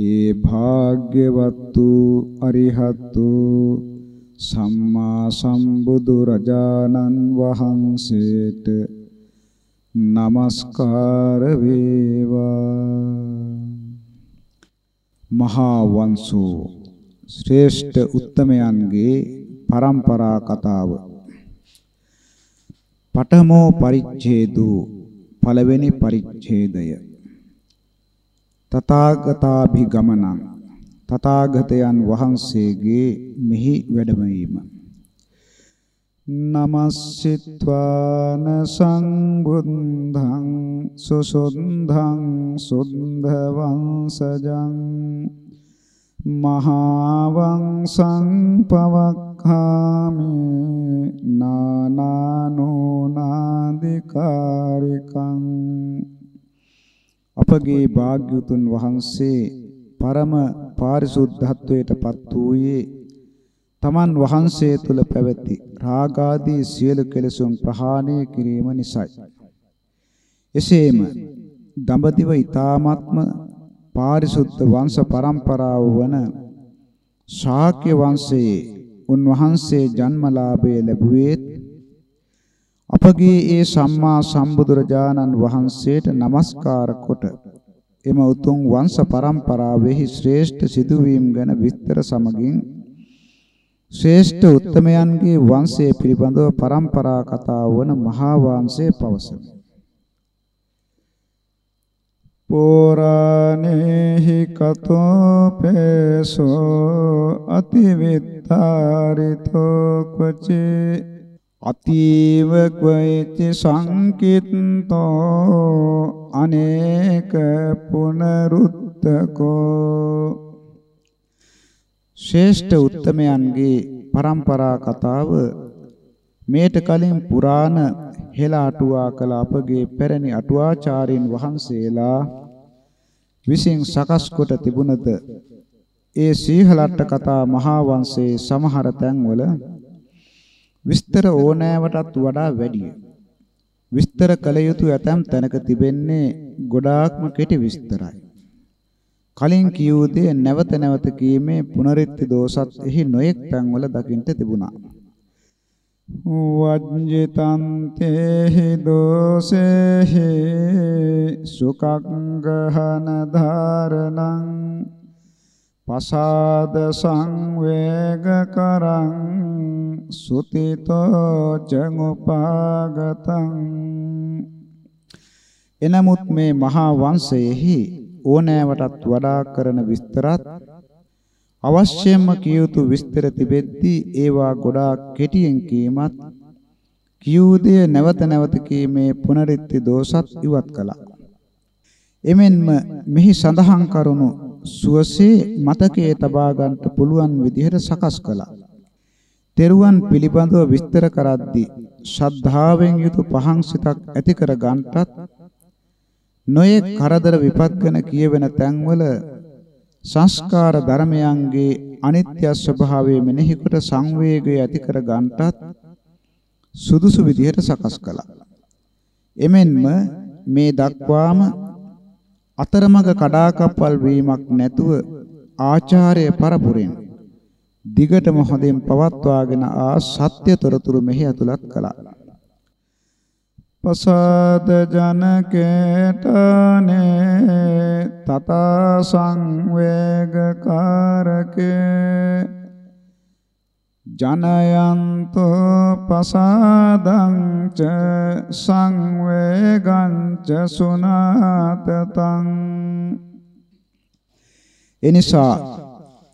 ඒ භාග්‍යවත්තු අරිහත්තු සම්මා සම්බුදු රජාණන් වහන්සේට নমස්කාර වේවා මහා වංශෝ ශ්‍රේෂ්ඨ උත්තමයන්ගේ පරම්පරා කතාව පඨමෝ පරිච්ඡේදෝ පළවෙනි පරිච්ඡේදය තථාගතාභිගමනං තථාගතයන් වහන්සේගේ මෙහි වැඩමවීම. නමස්සිත්වාන සංබුද්ධං සුසුද්ධං සුද්ධ වංශජං මහා වංශං පවක්ඛාමි නානානෝනාදිකාරිකං අපගේ භාග්‍යතුන් වහන්සේ පරම පාරිශුද්ධත්වයට පත් වූයේ තමන් වහන්සේ තුල පැවති රාගාදී සියලු කෙලෙසුන් ප්‍රහාණය කිරීම නිසායි. එසේම දඹදිව ඊ타මාත්ම පාරිශුද්ධ වංශ පරම්පරාව වන ශාක්‍ය වංශයේ උන්වහන්සේ ජන්මලාභය ලැබුවේ අපගේ ඒ සම්මා සම්බුදුරජාණන් වහන්සේට নমස්කාර කොට එම උතුම් වංශ පරම්පරාවෙහි ශ්‍රේෂ්ඨ සිදුවීම් ගැන විස්තර සමගින් ශ්‍රේෂ්ඨ උත්තමයන්ගේ වංශය පිළිබඳව පරම්පරා කතා වන මහා වංශය පවසමි. පුරාණේහි කතෝ පේසෝ අතිවිත්තාරිතෝ ක්වචේ අතීව ක්වයිති සංකිට්තෝ අනේක පුනරුත්තකෝ. ශ්‍රේෂ්ඨ උත්තමයන්ගේ પરම්පරා කතාව මේට කලින් පුරාණ හෙළ අටුවා කළ අපගේ පැරණි අටුවාචාරින් වහන්සේලා විසින් සකස් කොට තිබුණද? ඒ සීහලට්ට කතා මහා වංශයේ සමහර තැන්වල විස්තර ඕනෑවටත් වඩා වැඩිය. විස්තර කළ යුතු ඇතම් තැනක තිබෙන්නේ ගොඩාක්ම කෙටි විස්තරයි. කලින් කියූ දේ නැවත නැවත කීමේ පුනරිත්ති දෝෂත් එහි නොයෙක් තැන්වල දකින්න තිබුණා. වජ්ජිතං තේහි දෝසේහි සුකංගහන ධාරණං පසාද සංවේග කරං සුතිතෝ ජංඋපාගතං එනමුත් මේ මහා වංශයේහි ඕනෑවටත් වඩා කරන විස්තරත් අවශ්‍යම කිය යුතු විස්තර තිබෙද්දී ඒවා ගොඩාක් කෙටියෙන් කීමත් කියූ දේ නැවත නැවත කීමේ පුනරිත්ති දෝෂත් ඉවත් කළා. එමෙන්ම මෙහි සඳහන් කරුණු සුවසේ මතකයේ තබා ගන්නට පුළුවන් විදිහට සකස් කළා. තෙරුවන් පිළිබඳව විස්තර කරද්දී ශ්‍රද්ධාවෙන් යුතු පහන් සිතක් ඇති කර ගන්නටත් නොයේ කරදර විපත්කන කියවෙන තැන්වල සංස්කාර ධර්මයන්ගේ අනිත්‍ය ස්වභාවය මෙනෙහි කොට සංවේගය ඇති කර ගන්නටත් සුදුසු විදිහට සකස් කළා. එමෙන්ම මේ දක්වාම අතරමඟ කඩාකප්පල් වීමක් නැතුව ආචාර්ය පරපුරෙන් දිගටම හොඳින් පවත්වාගෙන ආ සත්‍ය තොරතුරු මෙහි ඇතුළත් කළා. පසාද ජනකේතනේ තතා සංවේගකාරකේ ජනයන්තෝ පසාදං ච සංවේගං ච සුනාතතං. එනිසා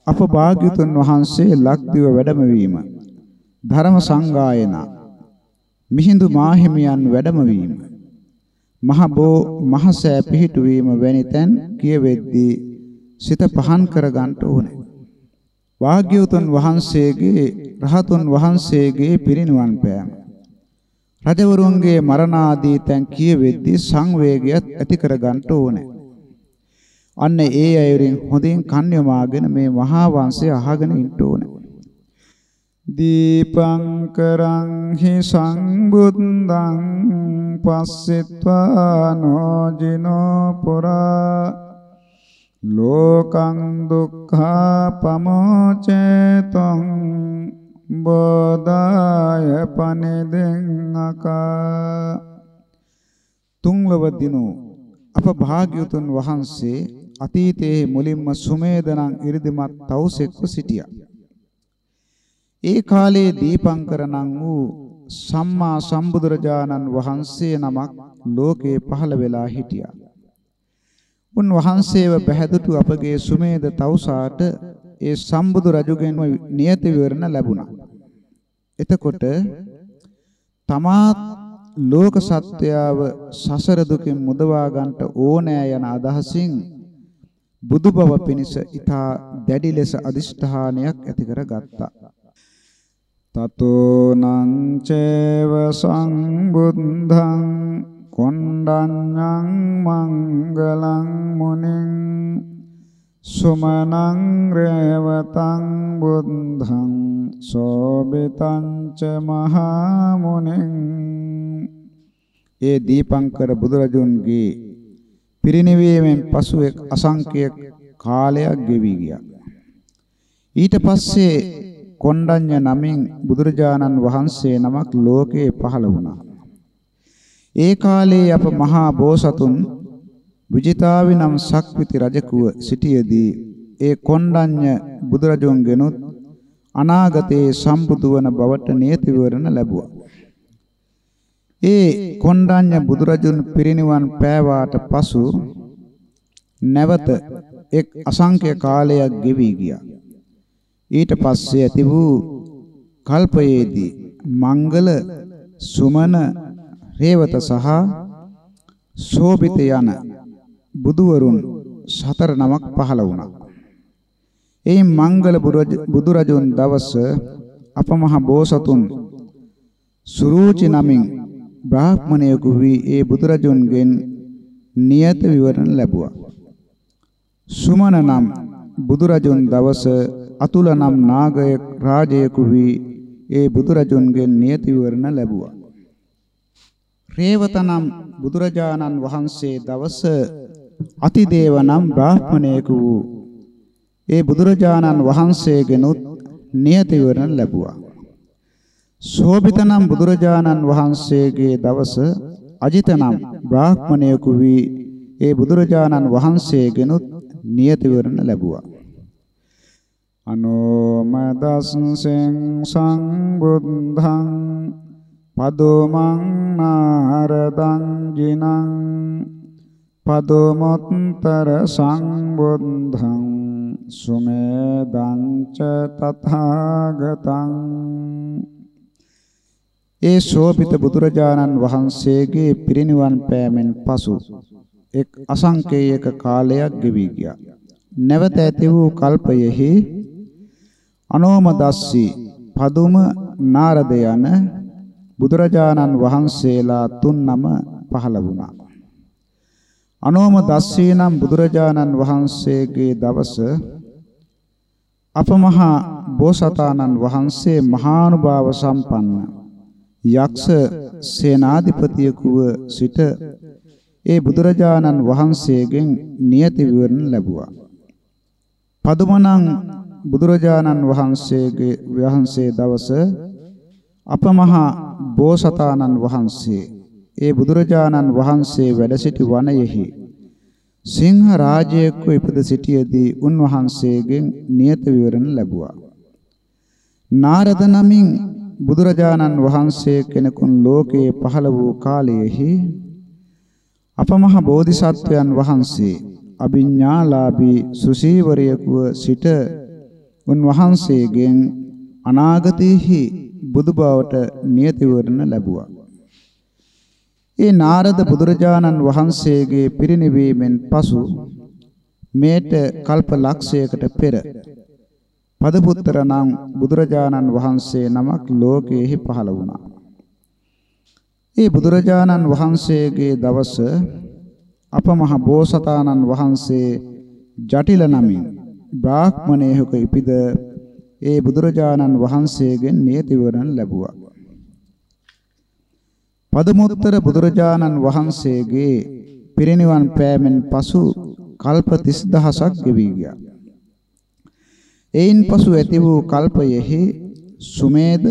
අප භාග්‍යතුන් වහන්සේ ලක්දිව වැඩමවීම ධර්ම සංගායනා මිහිඳු මාහිමියන් වැඩමවීම මහ බෝ මහසෑ පිහිටුවීම වැනි තැන් කියවෙද්දී සිත පහන් කර ගන්නට ඕනේ. භාග්‍යවතුන් වහන්සේගේ රහතුන් වහන්සේගේ පිරිනිවන් පෑම රජවරුන්ගේ මරණාදී තැන් කියවෙද්දී සංවේගයත් ඇති කර ගන්න ඕනේ. අන්න ඒ අයුරින් හොඳින් කන් යොමාගෙන මේ මහා වංශය අහගෙන ඉන්න ඕනේ. දීපංකරං හි සංබුද්ධං පස්සෙත්වා නොජිනෝ පුරා ලෝකං දුක්ඛා පමෝචේතං බෝධාය පනිදෙන් අකා තුන්ලව දිනු අප භාග්‍යතුන් වහන්සේ අතීතයේ මුලින්ම සුමේදනං 이르දිමත් තවුසෙක්ව සිටියා. ඒ කාලයේ දීපංකර නම් වූ සම්මා සම්බුදුරජාණන් වහන්සේ නමක් ලෝකේ පහළ වෙලා හිටියා. උන් වහන්සේව බැහැදුටු අපගේ සුමේද තවුසාට ඒ සම්බුදු රජුගෙන්ම නියත විවරණ ලැබුණා. එතකොට තමාත් ලෝක සත්‍යයව සසර දුකින් මුදවා ගන්නට ඕනෑ යන අදහසින් බුදු බව පිණිස ඊතා දැඩි ලෙස අදිෂ්ඨානයක් ඇති කරගත්තා. තතෝ නං චේව සංබුද්ධං කොණ්ඩඤ්ඤං මංගලං මුනිං සුමනං රේවතං බුද්ධං සෝබිතං ච මහා මුනිං ඒ දීපංකර බුදුරජුන්ගේ පිරිනිවීමෙන් පසු එක් අසංඛ්‍ය කාලයක් ගෙවි ගියා. ඊට පස්සේ කොණ්ඩඤ්ඤ නමින් බුදුරජාණන් වහන්සේ නමක් ලෝකේ පහළ වුණා. ඒ කාලේ අප මහා බෝසතුන් විජිතාවි නම් සක්විති රජකුව සිටියේදී ඒ කොණ්ඩඤ්ඤ බුදුරජුන්ගෙනුත් අනාගතයේ සම්බුදු වන බවට නියති විවරණ ලැබුවා. ඒ කොණ්ඩඤ්ඤ බුදුරජුන් පිරිනිවන් පෑවාට පසු නැවත එක් අසංඛ්‍ය කාලයක් ගෙවි ගියා. ඊට පස්සේ ඇති වූ කල්පයේදී මංගල සුමන රේවත සහ සෝබිත යන බුදුවරුන් සතර නමක් පහළ වුණා. ඒ මංගල බුදුරජුන් දවස අපමහ බෝසතුන් සුරූචි නමින් බ්‍රාහ්මණයෙකු වී ඒ බුදුරජුන්ගෙන් නියත විවරණ ලැබුවා. සුමන නම් බුදුරජුන් දවස අතුල නම් නාගයෙක් රාජයෙකු වී ඒ බුදුරජුන්ගෙන් නියත විවරණ ලැබුවා. රේවත නම් බුදුරජාණන් වහන්සේ දවස අතිදේව නම් බ්‍රාහ්මණයෙකු වූ ඒ බුදුරජාණන් වහන්සේගෙනුත් නියත විවරණ ලැබුවා. සෝබිත නම් බුදුරජාණන් වහන්සේගේ දවස අජිත නම් බ්‍රාහ්මණයෙකු වී ඒ බුදුරජාණන් වහන්සේගෙනුත් නියත විවරණ ලැබුවා. අනෝමදස්සෙන් සංබුද්ධං පදෝමං නාරදං ජිනං පදෝමොත්තර සංබුද්ධං සුමේදං ච තථාගතං ඒ ශෝභිත බුදුරජාණන් වහන්සේගේ පිරිනිවන් පෑමෙන් පසු එක් අසංකේයක කාලයක් ගෙවි ගියා. නැවත ඇති වූ කල්පයෙහි අනෝමදස්සී පදුම නාරද යන බුදුරජාණන් වහන්සේලා තුන් නම පහළ වුණා. අනෝම දස්සී නම් බුදුරජාණන් වහන්සේගේ දවස අපමහා බෝසතාණන් වහන්සේ මහානුභාව සම්පන්න යක්ෂ සේනාධිපතියෙකුව සිට ඒ බුදුරජාණන් වහන්සේගෙන් නියති විවරණ ලැබුවා. පදුමනං බුදුරජාණන් වහන්සේගේ වහන්සේ දවස අපමහා බෝසතාණන් වහන්සේ ඒ බුදුරජාණන් වහන්සේ වැඩ සිටි වනයෙහි සිංහ රාජයෙක්ව ඉපද සිටියේදී උන්වහන්සේගෙන් නියත විවරණ ලැබුවා. නාරද නමින් බුදුරජාණන් වහන්සේ කෙනෙකුන් ලෝකයේ පහළ වූ කාලයෙහි අපමහ බෝධිසත්වයන් වහන්සේ අභිඥාලාභී සුසීවරයෙකුව සිට උන්වහන්සේගෙන් අනාගතයේහි බුදු බවට නියති විවරණ ලැබුවා. ඒ නාරද බුදුරජාණන් වහන්සේගේ පිරිනිවීමෙන් පසු මේට කල්ප ලක්ෂයකට පෙර පදපුත්‍ර නම් බුදුරජාණන් වහන්සේ නමක් ලෝකයේහි පහළ වුණා. ඒ බුදුරජාණන් වහන්සේගේ දවස අපමහ බෝසතාණන් වහන්සේ ජටිල නමින් බ්‍රාහ්මණයෙකුක ඉපිද ඒ බුදුරජාණන් වහන්සේගෙන් නියති විවරණ ලැබුවා. පදමුත්තර බුදුරජාණන් වහන්සේගේ පිරිනිවන් පෑමෙන් පසු කල්ප 30000ක් ගෙවී ගියා. එයින් පසු ඇති වූ කල්පයෙහි සුමේද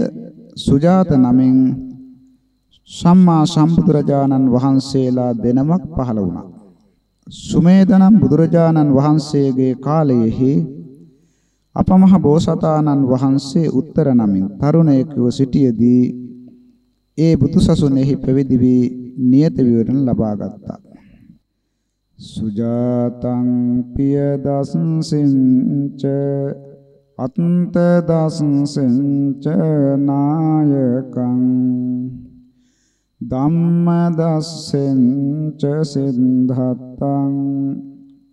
සුජාත නමින් සම්මා සම්බුදුරජාණන් වහන්සේලා දෙනමක් පහළ වුණා. සුමේදනම් බුදුරජාණන් වහන්සේගේ කාලයෙහි අපමහ බෝසතාණන් වහන්සේ උත්තර නමින් තරුණයෙකුව සිටියේදී ඒ බුදුසසුනේහි පැවිදි වී නියත විවරණ ලබා ගත්තා. සුජාතං පිය දස්සෙන්ච අත්ත දස්සෙන්ච නායකං ධම්ම දස්සෙන්ච සිද්ධත්තං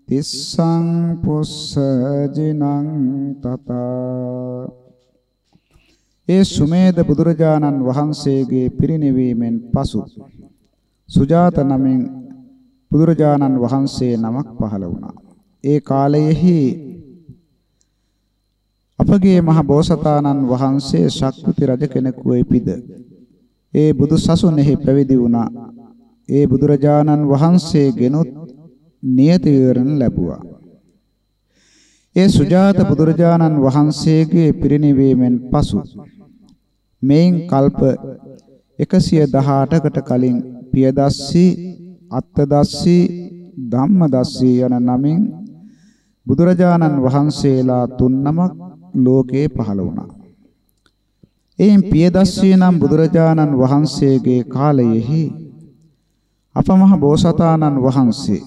තිස්සං පුස්සජිනං තතා ඒ සුමේද බුදුරජාණන් වහන්සේගේ පිරිනිවීමෙන් පසු සුජාත නමින් බුදුරජාණන් වහන්සේ නමක් පහළ වුණා. ඒ කාලයෙහි අපගේ මහ බෝසතාණන් වහන්සේ ශක්තිති රජ කෙනෙකු වෙපිද ඒ බුදු සසුනේහි පැවිදි වුණා. ඒ බුදුරජාණන් වහන්සේගෙනුත් නියත විවරණ ලැබුවා. ඒ සුජාත බුදුරජාණන් වහන්සේගේ පිරිනිවීමෙන් පසු මෙයින් කල්ප 118කට කලින් පියදස්සී අත්තදස්සී ධම්මදස්සී යන නමින් බුදුරජාණන් වහන්සේලා තුන්නමක් ලෝකේ පහළ වුණා. එයින් පියදස්සී නම් බුදුරජාණන් වහන්සේගේ කාලයෙහි අපමහ බෝසතාණන් වහන්සේ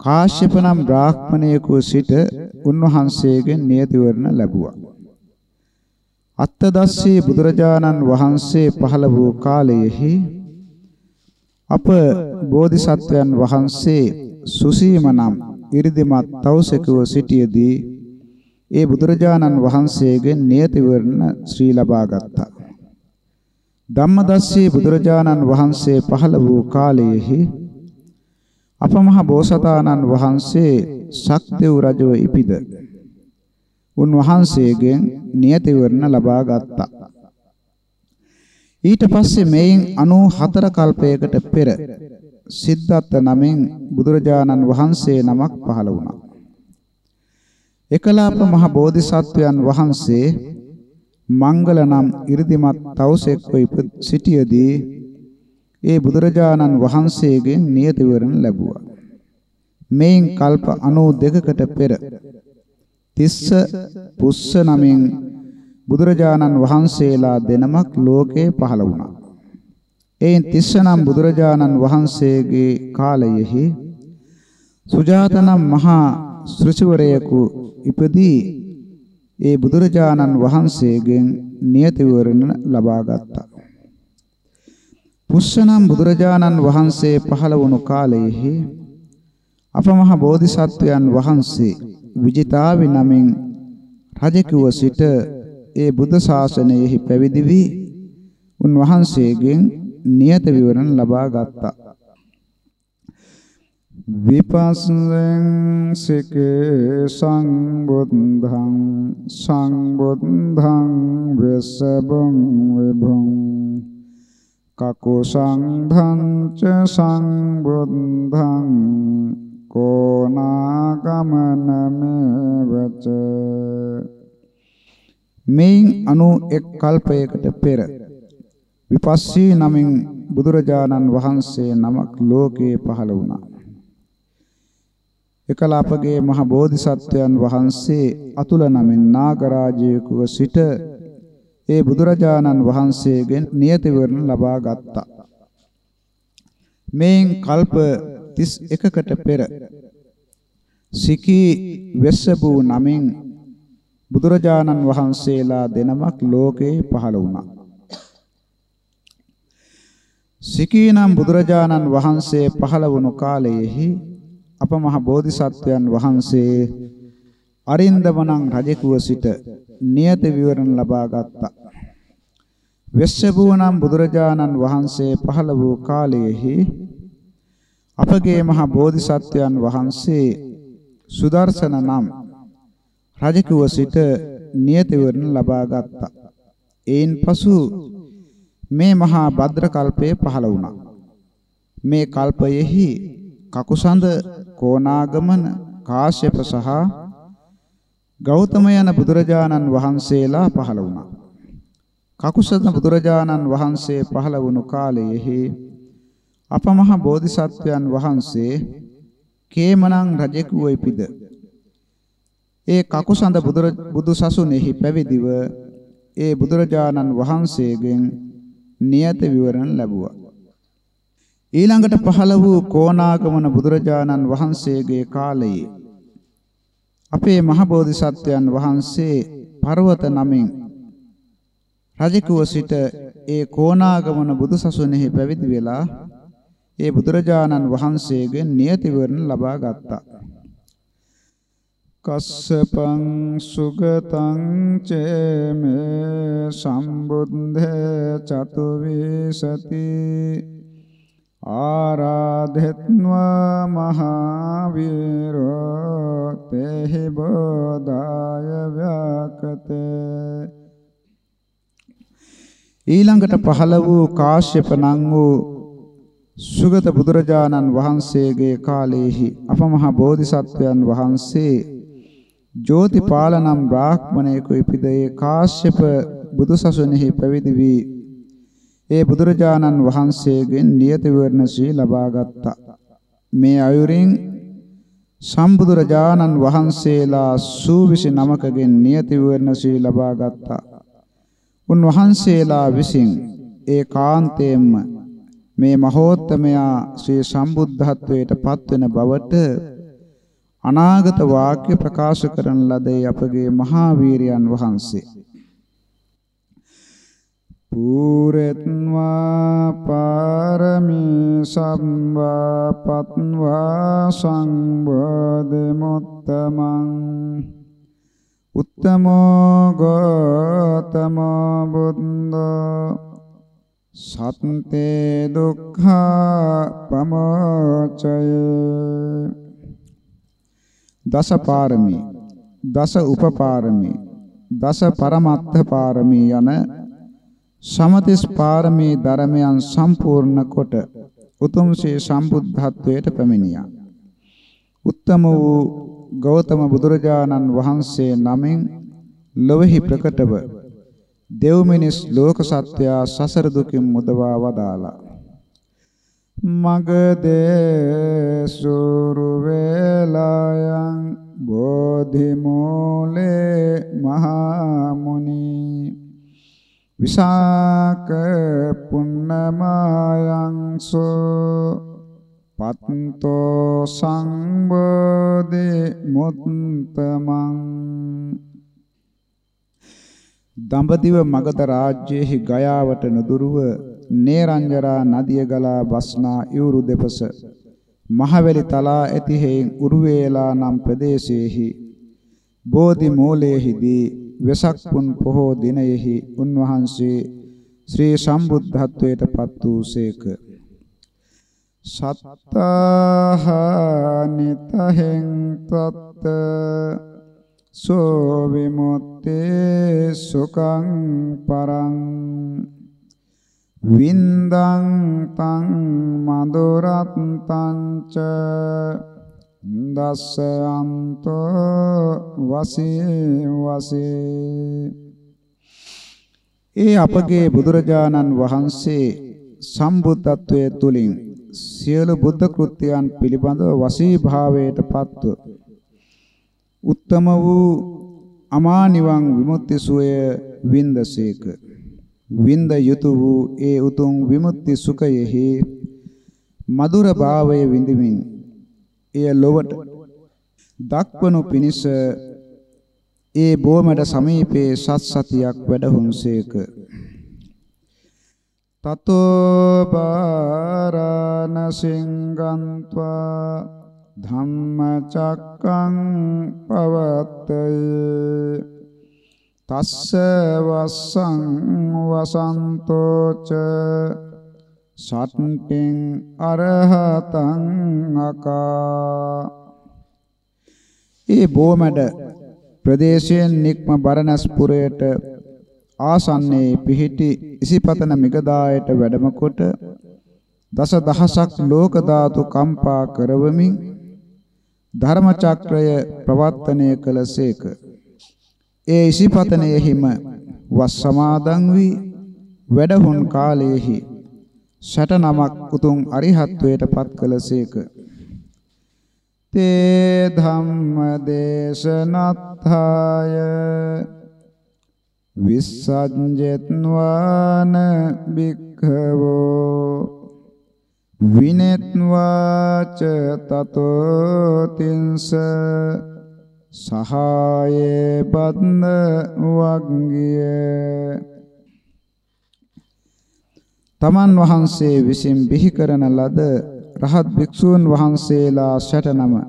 කාශ්‍යප නම් බ්‍රාහ්මණයෙකු සිට උන්වහන්සේගෙන් නියතිවරණ ලැබුවා. අත්තදස්සී බුදුරජාණන් වහන්සේ පහළ වූ කාලයෙහි අප බෝධිසත්වයන් වහන්සේ සුසීම නම් 이르දිමත් තවුසෙකුව සිටියේදී ඒ බුදුරජාණන් වහන්සේගෙන් නියත විවරණ ශ්‍රී ලබා ගත්තා. ධම්මදස්සී බුදුරජාණන් වහන්සේ පහළ වූ කාලයෙහි අපමහ බෝසතාණන් වහන්සේ ශක්දේව් රජව ඉපිද උන්වහන්සේගෙන් නියත විවරණ ලබා ගත්තා. ඊට පස්සේ මෙයින් 94 කල්පයකට පෙර සිද්ධාර්ථ නමින් බුදුරජාණන් වහන්සේ නමක් පහළ වුණා. එකලාප මහ බෝධිසත්වයන් වහන්සේ මංගල නම් 이르දිමත් තවුසෙක්ව සිටියේදී ඒ බුදුරජාණන් වහන්සේගෙන් නියත විවරණ ලැබුවා. මෙයින් කල්ප 92කට පෙර තිස්ස පුස්ස නමින් බුදුරජාණන් වහන්සේලා දෙනමක් ලෝකේ පහළ වුණා. එයින් තිස්ස නම් බුදුරජාණන් වහන්සේගේ කාලයෙහි සුජාත නම් මහා ශ්‍රීචවරයෙකු ඉපදී ඒ බුදුරජාණන් වහන්සේගෙන් නියත විවරණ ලබා ගත්තා. පුස්සනම් බුදුරජාණන් වහන්සේ පහළ වුණු කාලයෙහි අපමහ බෝධිසත්වයන් වහන්සේ විජිතාවි නමින් රජකුව සිට ඒ බුද්ධ ශාසනයෙහි පැවිදි වී උන්වහන්සේගෙන් නියත විවරණ ලබා ගත්තා. විපස්සෙන් සිකේ සංබුද්ධං සංබුද්ධං වෙස්සබං විභුං කකෝ සංඝං ච සංබුද්ධං කෝනාගමනමෙවච මෙයින් 91 කල්පයකට පෙර විපස්සී නමින් බුදුරජාණන් වහන්සේ නමක් ලෝකේ පහළ වුණා. එකල අපගේ මහ බෝධිසත්වයන් වහන්සේ අතුල නමින් නාගරාජයෙකුව සිට ඒ බුදුරජාණන් වහන්සේගෙන් නියත විවරණ ලබා ගත්තා. මේන් කල්ප 31කට පෙර සිකී වෙස්සබූ නමින් බුදුරජාණන් වහන්සේලා දෙනමක් ලෝකේ පහළ වුණා. සිකී නම් බුදුරජාණන් වහන්සේ පහළ වුණු කාලයේහි අප මහ බෝධිසත්වයන් වහන්සේ අරින්දමනං රජෙකුව සිට නියත විවරණ ලබා ගත්තා. වෙස්සබුවනම් බුදුරජාණන් වහන්සේ පහළ වූ කාලයේහි අපගේ මහ බෝධිසත්වයන් වහන්සේ සුදර්ශන නම් රජකුව සිට නියත විවරණ ලබා ගත්තා. ඒන් පසු මේ මහා භද්‍ර කල්පය පහළ වුණා. මේ කල්පයෙහි කකුසඳ කෝනාගමන කාශ්‍යප සහ ගෞතම යන බුදුරජාණන් වහන්සේලා පහළ වුණා. කකුසඳ බුදුරජාණන් වහන්සේ පහළ වුණු කාලයෙහි අපමහ බෝධිසත්වයන් වහන්සේ කේමනං රජෙකු වෙපිද ඒ කකුසඳ බුදු සසුනේහි පැවිදිව ඒ බුදුරජාණන් වහන්සේගෙන් නියත විවරණ ලැබුවා. ඊළඟට පහළ වූ කොණාගමන බුදුරජාණන් වහන්සේගේ කාලයේ අපේ මහ බෝධිසත්වයන් වහන්සේ පර්වත නමින් රජකුව සිට ඒ කොණාගමන බුදුසසුනේහි පැවිදි වෙලා ඒ බුදුරජාණන් වහන්සේගෙන් නියත විවරණ ලබා ගත්තා. කස්සපං සුගතං චේමේ සම්බුද්ධ චතුවිසති ආරාධෙත්වා මහාවීරෝ තේහි බෝධාය ව්‍යාකතේ. ඊළඟට පහළ වූ කාශ්‍යප නම් වූ සුගත බුදුරජාණන් වහන්සේගේ කාලයේහි අපමහ බෝධිසත්වයන් වහන්සේ ජෝතිපාල නම් බ්‍රාහ්මණයෙකු ඉපිදේ කාශ්‍යප බුදුසසුනේහි පැවිදි වී ඒ බුදුරජාණන් වහන්සේගෙන් නියත විවරණ ශ්‍රී ලබා ගත්තා. මේ අයුරින් සම්බුදුරජාණන් වහන්සේලා සූවිසි නමකගෙන් නියත විවරණ ශ්‍රී ලබා ගත්තා. උන්වහන්සේලා විසින් ඒ කාන්තේම්ම මේ මහෝත්තමයා ශ්‍රී සම්බුද්ධත්වයට පත්වෙන බවට අනාගත වාක්‍ය ප්‍රකාශ කරන ලදී අපගේ මහා වීරයන් වහන්සේ පූරෙත්වා පාරමී සම්වා පත්වා සංබෝධිමුත්තමං උත්තමෝ ගෝතමෝ බුද්ධෝ සත්තේ දුක්ඛා පමෝචය දස පාරමී දස උපපාරමී දස පරමත්ථ පාරමී යන සමතිස් පාරමී ධර්මයන් සම්පූර්ණ කොට උතුම් ශ්‍රී සම්බුද්ධත්වයට පැමිණියා. උත්තම වූ ගෞතම බුදුරජාණන් වහන්සේ නමින් ලොවෙහි ප්‍රකටව දෙව් මිනිස් ලෝක සත්වයා සසර දුකින් මුදවා වදාලා. මගදේ සුරු වේලායන් බෝධි මූලේ මහා මුනි විසාක පුන්නමායංසෝ පත්තෝ සංබෝධි මුත්තමං දඹදිව මගධ රාජ්‍යයේ ගයාවට නුදුරුව නේරංජරා නදිය ගලා බස්නා ඉවුරු දෙපස මහවැලි තලා ඇති හේන් උරුවේලා නම් ප්‍රදේශයේහි බෝධි මූලයේදී වෙසක් පුන් පොහෝ දිනයෙහි උන්වහන්සේ ශ්‍රී සම්බුද්ධත්වයට පත් වූසේක. සත්තාහනිතහෙන් තත්ත සෝ විමුත්තේ සුඛං පරං වින්දං තං මදුරත්තං ච දස්සයන්තෝ වසේ වසේ ඒ අපගේ බුදුරජාණන් වහන්සේ සම්බුද්ධත්වයේ තුලින් සියලු බුද්ධ කෘත්‍යයන් පිළිබඳව වසී භාවයට පත්ව උත්තම වූ අමා නිවන් විමුක්ති සුවය වින්දසේක. වින්ද යුතු වූ ඒ උතුම් විමුක්ති සුඛයෙහි මధుර භාවය විඳිමින් එය ලොවට දක්වනු පිණිස ඒ බොමඩ සමීපේ සත් සතියක් වැඩහුන්සේක. තතෝ බාරාණසින් ගන්්වා ධම්මචක්කං පවත්තය තස්ස වස්සං වසන්තෝච සත්පින් අරහතං අකා ඒ බොමඩ ප්‍රදේශයෙන් නික්ම බරණස් පුරයට ආසන්නයේ පිහිටි ඉසිපතන මිගදායට වැඩම කොට දස දහසක් ලෝක ධාතු කම්පා කරවමින් ධර්ම චක්‍රය ප්‍රවර්තනය කළසේක. ඒ ඉසිපතනයෙහිම වස් සමාදන් වී වැඩහුන් කාලයේහි ෂට නමක් උතුම් අරිහත්වයට පත් කළසේක. තේ ධම්ම දේශනත්ථාය. විස්සජ්ජත්වාන බික්ඛවෝ විනෙත්වාච තතෝ තින්ස සහායේ බද්ද වග්ගිය. තමන් වහන්සේ විසින් බිහි කරන ලද රහත් භික්ෂූන් වහන්සේලා 69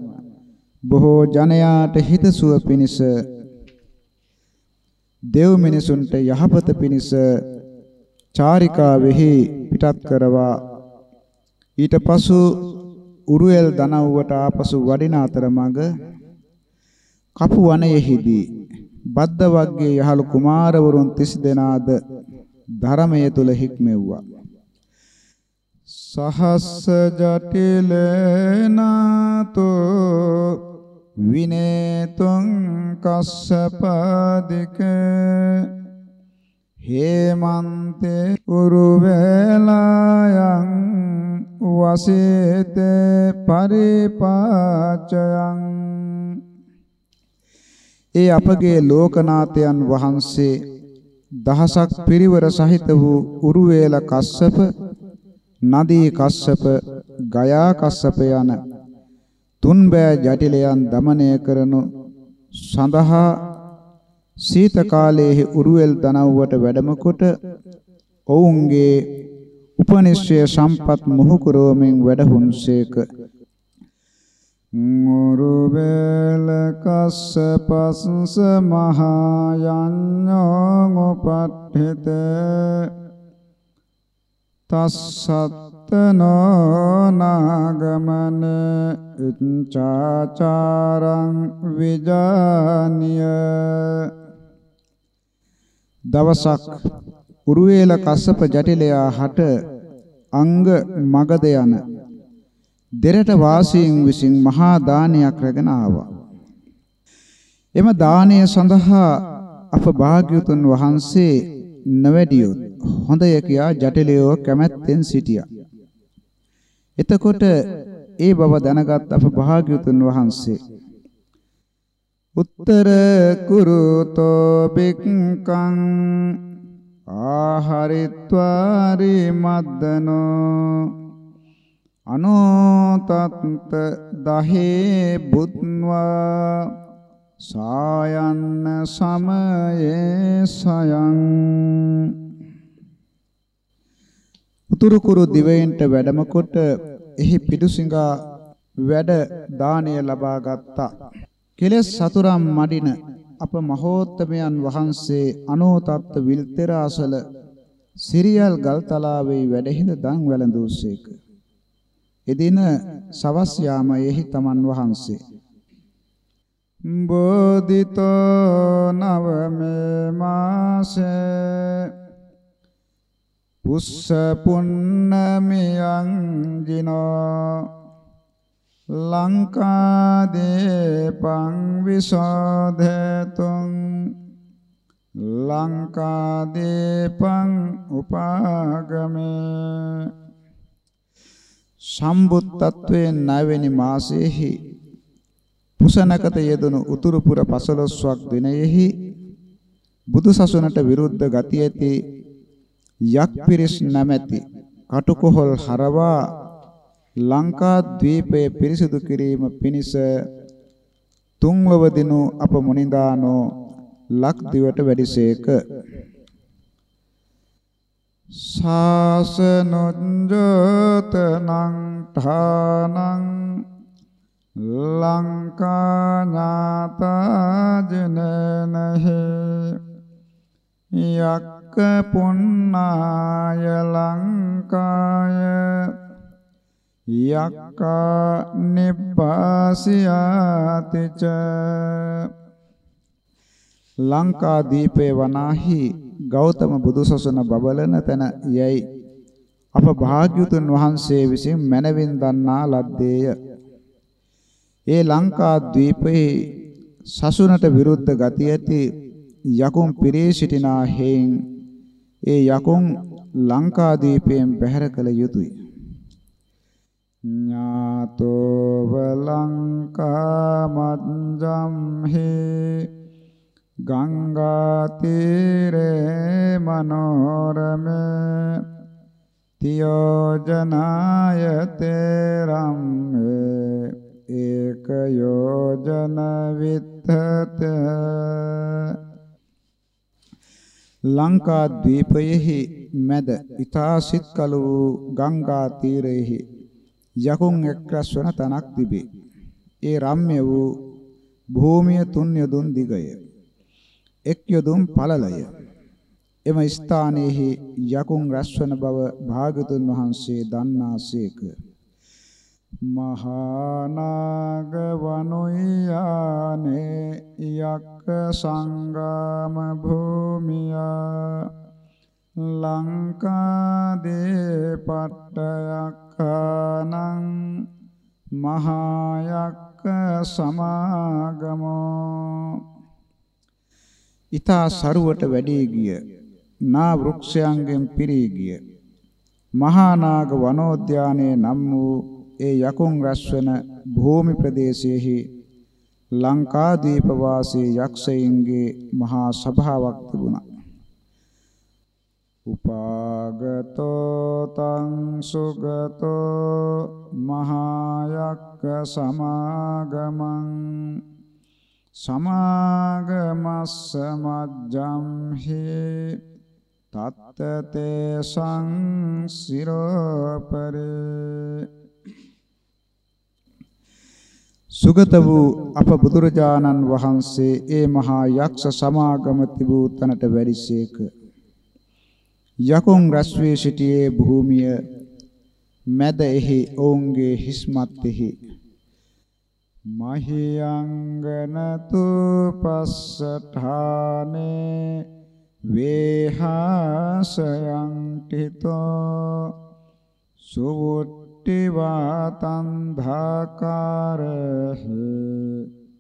බොහෝ ජනයාට හිතසුව පිණිස දෙව් මිනිසුන්ට යහපත පිණිස චාරිකාවෙහි පිටත් කරවා ඊට පසු උරුවෙල් දනව්වට ආපසු වඩින අතරමඟ කපු වනයේහිදී බද්ද වර්ගයේ යහළු කුමාරවරුන් 30 දෙනාද ධර්මයේ තුල හික්මෙව්වා. සහස්ස ජටිලේනාතෝ විනේතුං කස්සපදික හේමන්තේ උරුවේලායන් වසේතේ පරිපාචයන්. ඒ අපගේ ලෝකනාථයන් වහන්සේ දහසක් පිරිවර සහිත වූ උරුවේල කස්සප නදී කස්සප, ගයා කස්සප යන තුන්බෑ ජටිලයන් দমনය කරනු සඳහා සීත කාලයේහි උරුවෙල් දනව්වට වැඩම කොට ඔවුන්ගේ උපනිශ්‍රය සම්පත් මුහු කරවමින් වැඩහුන්සේක. මුරුබේල කස්ස පස්ස මහා යඤ්ඤෝ උපට්ඨිතේ තස්සත්තනෝ නාගමන උච්චාචාරං විජානිය දවසක් උරුවේල කස්සප ජටිලයා හට අංග මගද යන දෙරට වාසීන් විසින් මහා දානයක් රැගෙන ආවා. එම දානය සඳහා අප භාග්‍යතුන් වහන්සේ නොවැඩියොත් හොඳය කියා ජටිලයෝ කැමැත්තෙන් සිටියා. එතකොට ඒ බව දැනගත් අප භාග්‍යතුන් වහන්සේ උත්තර කුරුතෝ බික්කං ආහරිත්වාරි මද්දනෝ අනෝතත් දහේ බුත්වා සායන්න සමයේ සයං උතුරු කුරු දිවයින්ට වැඩම කොට එහි පිඩුසිඟා වැඩ දාණය ලබා ගත්තා. කෙලස් සතුරම් මඩින අප මහෝත්තමයන් වහන්සේ අනෝතත්ත විල්තෙරාසල සිරියල් ගල්තලාවේ වැඩහිඳ දන් වැළඳුසේක. එදින සවස් යාමයේහි තමන් වහන්සේ බෝධිතෝ නවමේ මාසේ පුස්ස පුන්නමියං ජිනෝ ලංකාදීපං විසෝධේතුං ලංකාදීපං උපාගමේ සම්බුද්ධත්වයෙන් නැවෙනි මාසයේහි පුසනකත යෙදුණු උතුරු පුර 15ක් දිනයෙහි බුදුසසුනට විරුද්ධ ගති ඇති යක් පිරිස් නැමැති කටුකොහල් හරවා ලංකා ද්වීපය පිරිසිදු කිරීම පිණිස තුන්වව දිනු අප මුනිදානෝ ලක්දිවට වැඩිසේක. සාසනොජ්ජතනං ඨානං ලංකා ඥාතා ජනනහෙ යක්ක පුන්නාය ලංකාය යක්කා නිබ්බාසියාතිච ලංකා දීපේ වනාහි ගෞතම බුදුසසුන බබලන තැන යයි අප භාග්‍යතුන් වහන්සේ විසින් මනවින් දන්නා ලද්දේය. ඒ ලංකා ද්වීපයේ සසුනට විරුද්ධ ගති ඇති යකුන් පිරී සිටිනා හේන් ඒ යකුන් ලංකා දීපයෙන් බැහැර කළ යුතුය. ඥාතෝ වලංකා මද්ජම් හේ ගංගා තීරේ මනෝරම තියෝජනායතේ රම්මේ ඒක යෝජන විත්තත ලංකා ද්වීපයෙහි මැද ඊතා සිත්කලු වූ ගංගා තීරයෙහි යකුන් එක්රස් වන තනක් තිබේ. ඒ රම්‍ය වූ භූමිය තුන් යොදුන් දිගය. එක් යොදුන් පළලය. එම ස්ථානයේහි යකුන් රැස්වන බව භාගතුන් වහන්සේ දන්නාසේක. මහා නාග වනුයානේ යක්ක සංගාම භූමියා ලංකාදේ පට්ටයක්ඛානං මහා යක්ක සමාගමෝ ඊතා සරුවට වැඩි ගිය නා වෘක්ෂයන්ගෙන් පිරී ගිය මහා නාග වනෝද්‍යානයේ නම් වූ ඒ යකුන් රැස්වන භූමි ප්‍රදේශයේහි ලංකාදීප වාසී යක්ෂයින්ගේ මහා සභාවක් තිබුණා. උපාගතෝ තං සුගතෝ මහා යක්ක සමාගමං සමාගමස්ස මජ්ජම් හි තත්තතේ සංසිරෝපරේ සුගත වූ අප බුදුරජාණන් වහන්සේ ඒ මහා යක්ෂ සමාගම තිබූ තැනට වැඩිසේක. යකුන් රැස්වී සිටියේ භූමිය මැද එහි ඔවුන්ගේ හිස්මත්ෙහි මහියංගනතු පස්සඨානේ වේහාසයං තිතෝ. සුවුට්ටි වාතං ධාකාරහෙ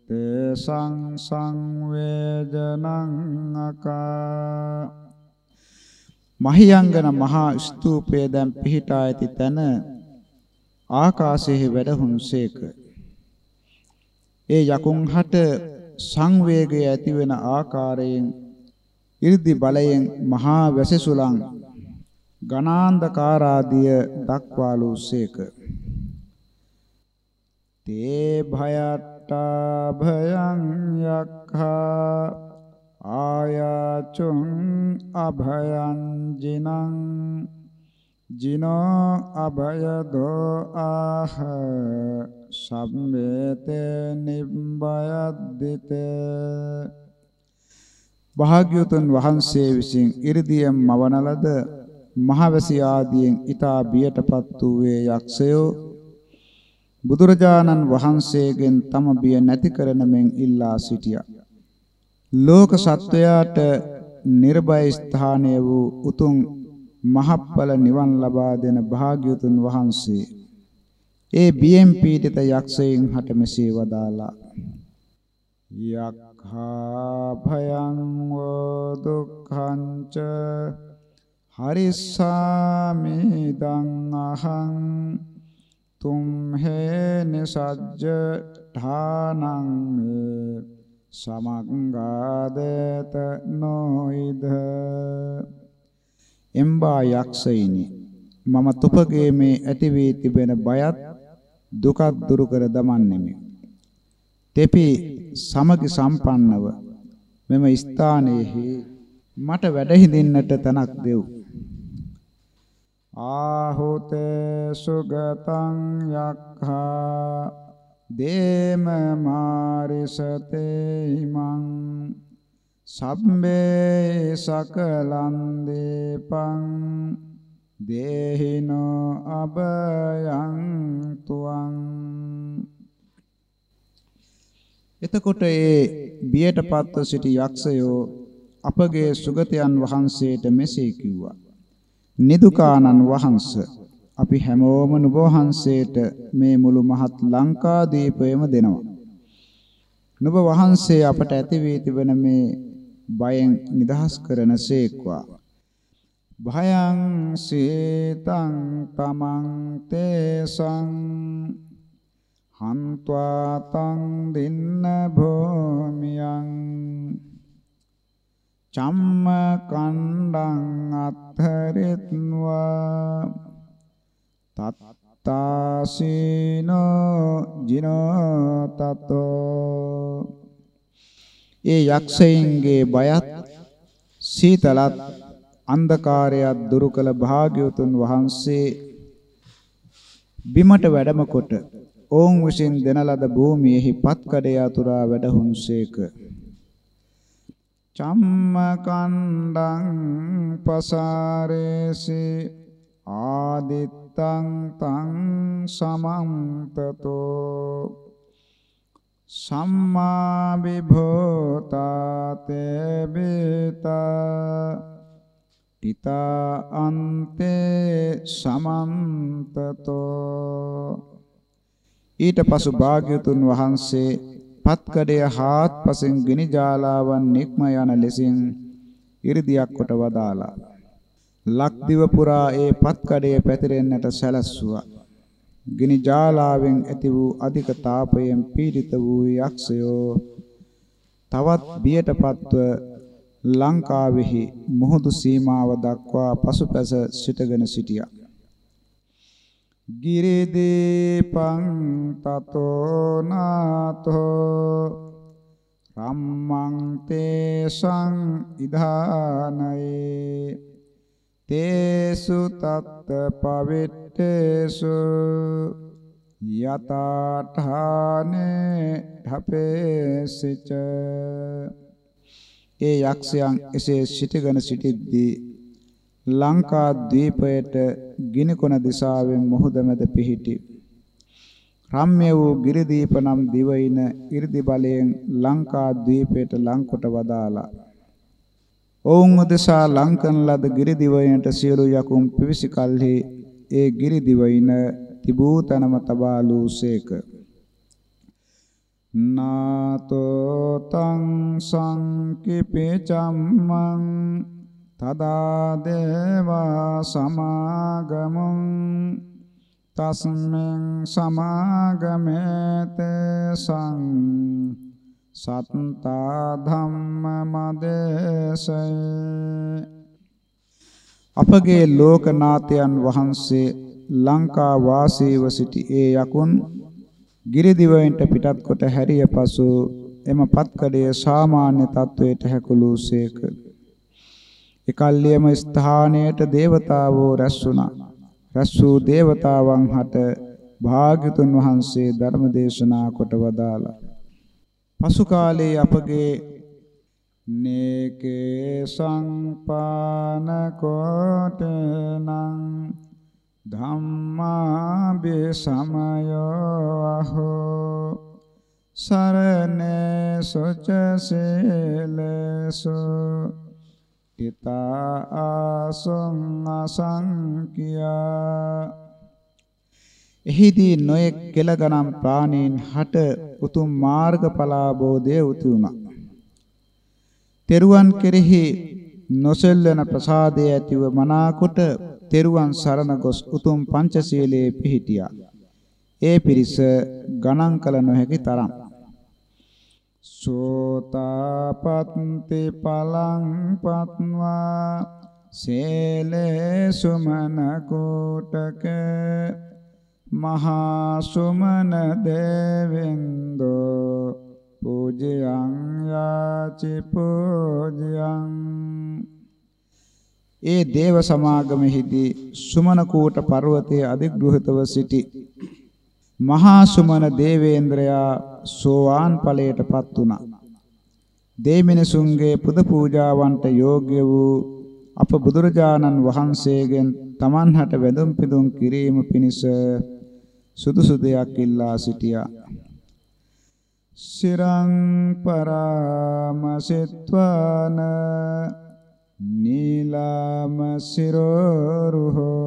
තේසං සංවේදනං අකා. මහියංගන මහා ස්තූපය දැන් පිහිටා ඇති තැන ආකාශයේ වැඩහුන්සේක ඒ යකුන් හට සංවේගය ඇතිවන ආකාරයෙන් 이르දි බලයෙන් මහා වැසසුලං ගණාන්ධකාරාදිය දක්වාලුසේක තේ භයට්ටා භයං යක්ඛා ආයාචුං අභයං ජිනං ජිනෝ අභයදෝ ආහ සම්මේතේ නිබ්බයද්දිත. භාග්‍යවතුන් වහන්සේ විසින් 이르දියෙන් මවන ලද මහවැසි ආදියෙන් ඊතා බියටපත් වූ යක්ෂයෝ බුදුරජාණන් වහන්සේගෙන් තම බිය නැති කරන මෙන් ඉල්ලා සිටියා. ලෝක සත්වයාට නිර්භය ස්ථානය වූ උතුම් මහප්පල නිවන් ලබා දෙන භාග්‍යවතුන් වහන්සේ ඒ බියෙන් පීඩිත යක්ෂයන් හට මෙසේ වදාලා යක්ඛා භයං වෝ දුක්ඛං ච හරිස්සාමි දං අහං තුම්හේ නිසජ්ජ ධානං මේ සමංගාදේත නොයිද එම්බා යක්ෂයිනි මම තුපගේ මේ ඇති වී තිබෙන බයත් දුකක් දුරු කර දමන්නෙමි. තෙපි සමගි සම්පන්නව මෙම ස්ථානයේහි මට වැඩ හිඳින්නට තනක් දෙව්. ආහුතේ සුගතං යක්ඛා දේම මාරිසතේ ඉමං සබ්බේ සකලං දීපං දේහිනෝ අබයං තුවං එතකොට ඒ බියටපත්ව සිටි යක්ෂයෝ අපගේ සුගතයන් වහන්සේට මෙසේ කිව්වා. නිදුකානන් වහන්සේ අපි හැමෝම නුඹ වහන්සේට මේ මුළු මහත් ලංකා දීපයම දෙනවා. නුඹ වහන්සේ අපට ඇති වී තිබෙන මේ බයෙන් නිදහස් කරන සේක්වා. භයං සීතං තමං තේසං හන්त्वा තං දින්න භූමියං චම්ම කණ්ඩං අත්හරිත්වා තත්තාසීනෝ ජිනෝ තතෝ. ඒ යක්ෂයින්ගේ බයත් සීතලත් අන්ධකාරයත් දුරු කළ භාග්‍යවතුන් වහන්සේ බිමට වැඩම කොට ඔවුන් විසින් දෙන ලද භූමියෙහි පත්කඩය අතුරා වැඩහුන්සේක චම්ම කණ්ඩං පසාරේසි ආදිත් තං තං සමන්තතෝ සම්මා විභූතාතේ බේතා තිතා අන්තේ සමන්තතෝ ඊට පසු භාග්‍යතුන් වහන්සේ පත්කඩය හාත්පසින් ගිනි ජාලාවන් නික්ම යන ලෙසින් ඉරිදියක් කොට වදාලා ලක්දිව පුරා ඒ පත්කඩේ පැතිරෙන්නට සැලැස්සුවා. ගිනි ජාලාවෙන් ඇති වූ අධික තාපයෙන් පීඩිත වූ යක්ෂයෝ තවත් බියටපත්ව ලංකාවෙහි මුහුදු සීමාව දක්වා පසුපැස සිටගෙන සිටියා. ගිරිදීපං තතෝ නාතෝ රම්මං තේසං ඉධානයේ තේසු තත්ත පවිත්තේසු යතාඨානේ ධපේසිච ඒ යක්ෂයන් එසේ සිටගෙන සිටිද්දී ලංකා ද්වීපයට ගිනිකොන දිසාවෙන් මුහුද මැද පිහිටි. රම්‍ය වූ ගිරිදීප නම් දිවයින 이르දි බලයෙන් ලංකා ද්වීපයට ලංකොට වදාලා. ඔවුන් උදෙසා ලංකන ලද ගිරි දිවයිනට සියලු යකුම් පිවිසි කල්හි ඒ ගිරි දිවයින තිබූ තනම තබා ලූසේක නාතෝ තං සංකිපේචම්මං තදා දේවා සමාගමුං තස්මෙන් සමාගමේතේ සං සත්තා ධම්ම මදේශය අපගේ ලෝකනාථයන් වහන්සේ ලංකා වාසීව සිටි ඒ යකුන් ගිරිදිවයින්ට පිටත් කොට හැරිය පසු එම පත්කඩය සාමාන්‍ය තත්වයට හැකුලූසේක. එකල්ලියම ස්ථානයට දේවතාවෝ රැස් වුණා. රැස් වූ දේවතාවන් හට භාග්‍යතුන් වහන්සේ ධර්ම දේශනා කොට වදාලා. පසු කාලයේ අපගේ නේකේ සංපාන කෝටනං ධම්මා බිසමයෝ අහෝ සරණේ සොච සීලසු පිතා ආසං අසංකියා එහිදී නොයෙක් කෙල ගණන් ප්‍රාණීන් හට උතුම් මාර්ගඵල අවබෝධය උති වුණා. තෙරුවන් කෙරෙහි නොසෙල්වන ප්‍රසාදය ඇතිව මනාකොට තෙරුවන් සරණ ගොස් උතුම් පංචශීලයේ පිහිටියා. ඒ පිරිස ගණන් කළ නොහැකි තරම්. සෝතාපත්ති පලං පත්වා සේලේ සුමන කෝටකේ මහා සුමන දේවෙන්දෝ පූජයං යාචි පූජයං. ඒ දේව සමාගමෙහිදී සුමන කූට පර්වතයේ අධිග්‍රහිතව සිටි මහා සුමන දේවේන්ද්‍රයා සෝවාන් ඵලයටපත් වුණා. දේමිනිසුන්ගේ පුද පූජාවන්ට යෝග්‍ය වූ අප බුදුරජාණන් වහන්සේගෙන් තමන්හට වැඳුම් පිදුම් කිරීම පිණිස සුදුසු දෙයක් ඉල්ලා සිටියා. සිරං පරාමසිත්වාන නීලාම සිරෝරුහෝ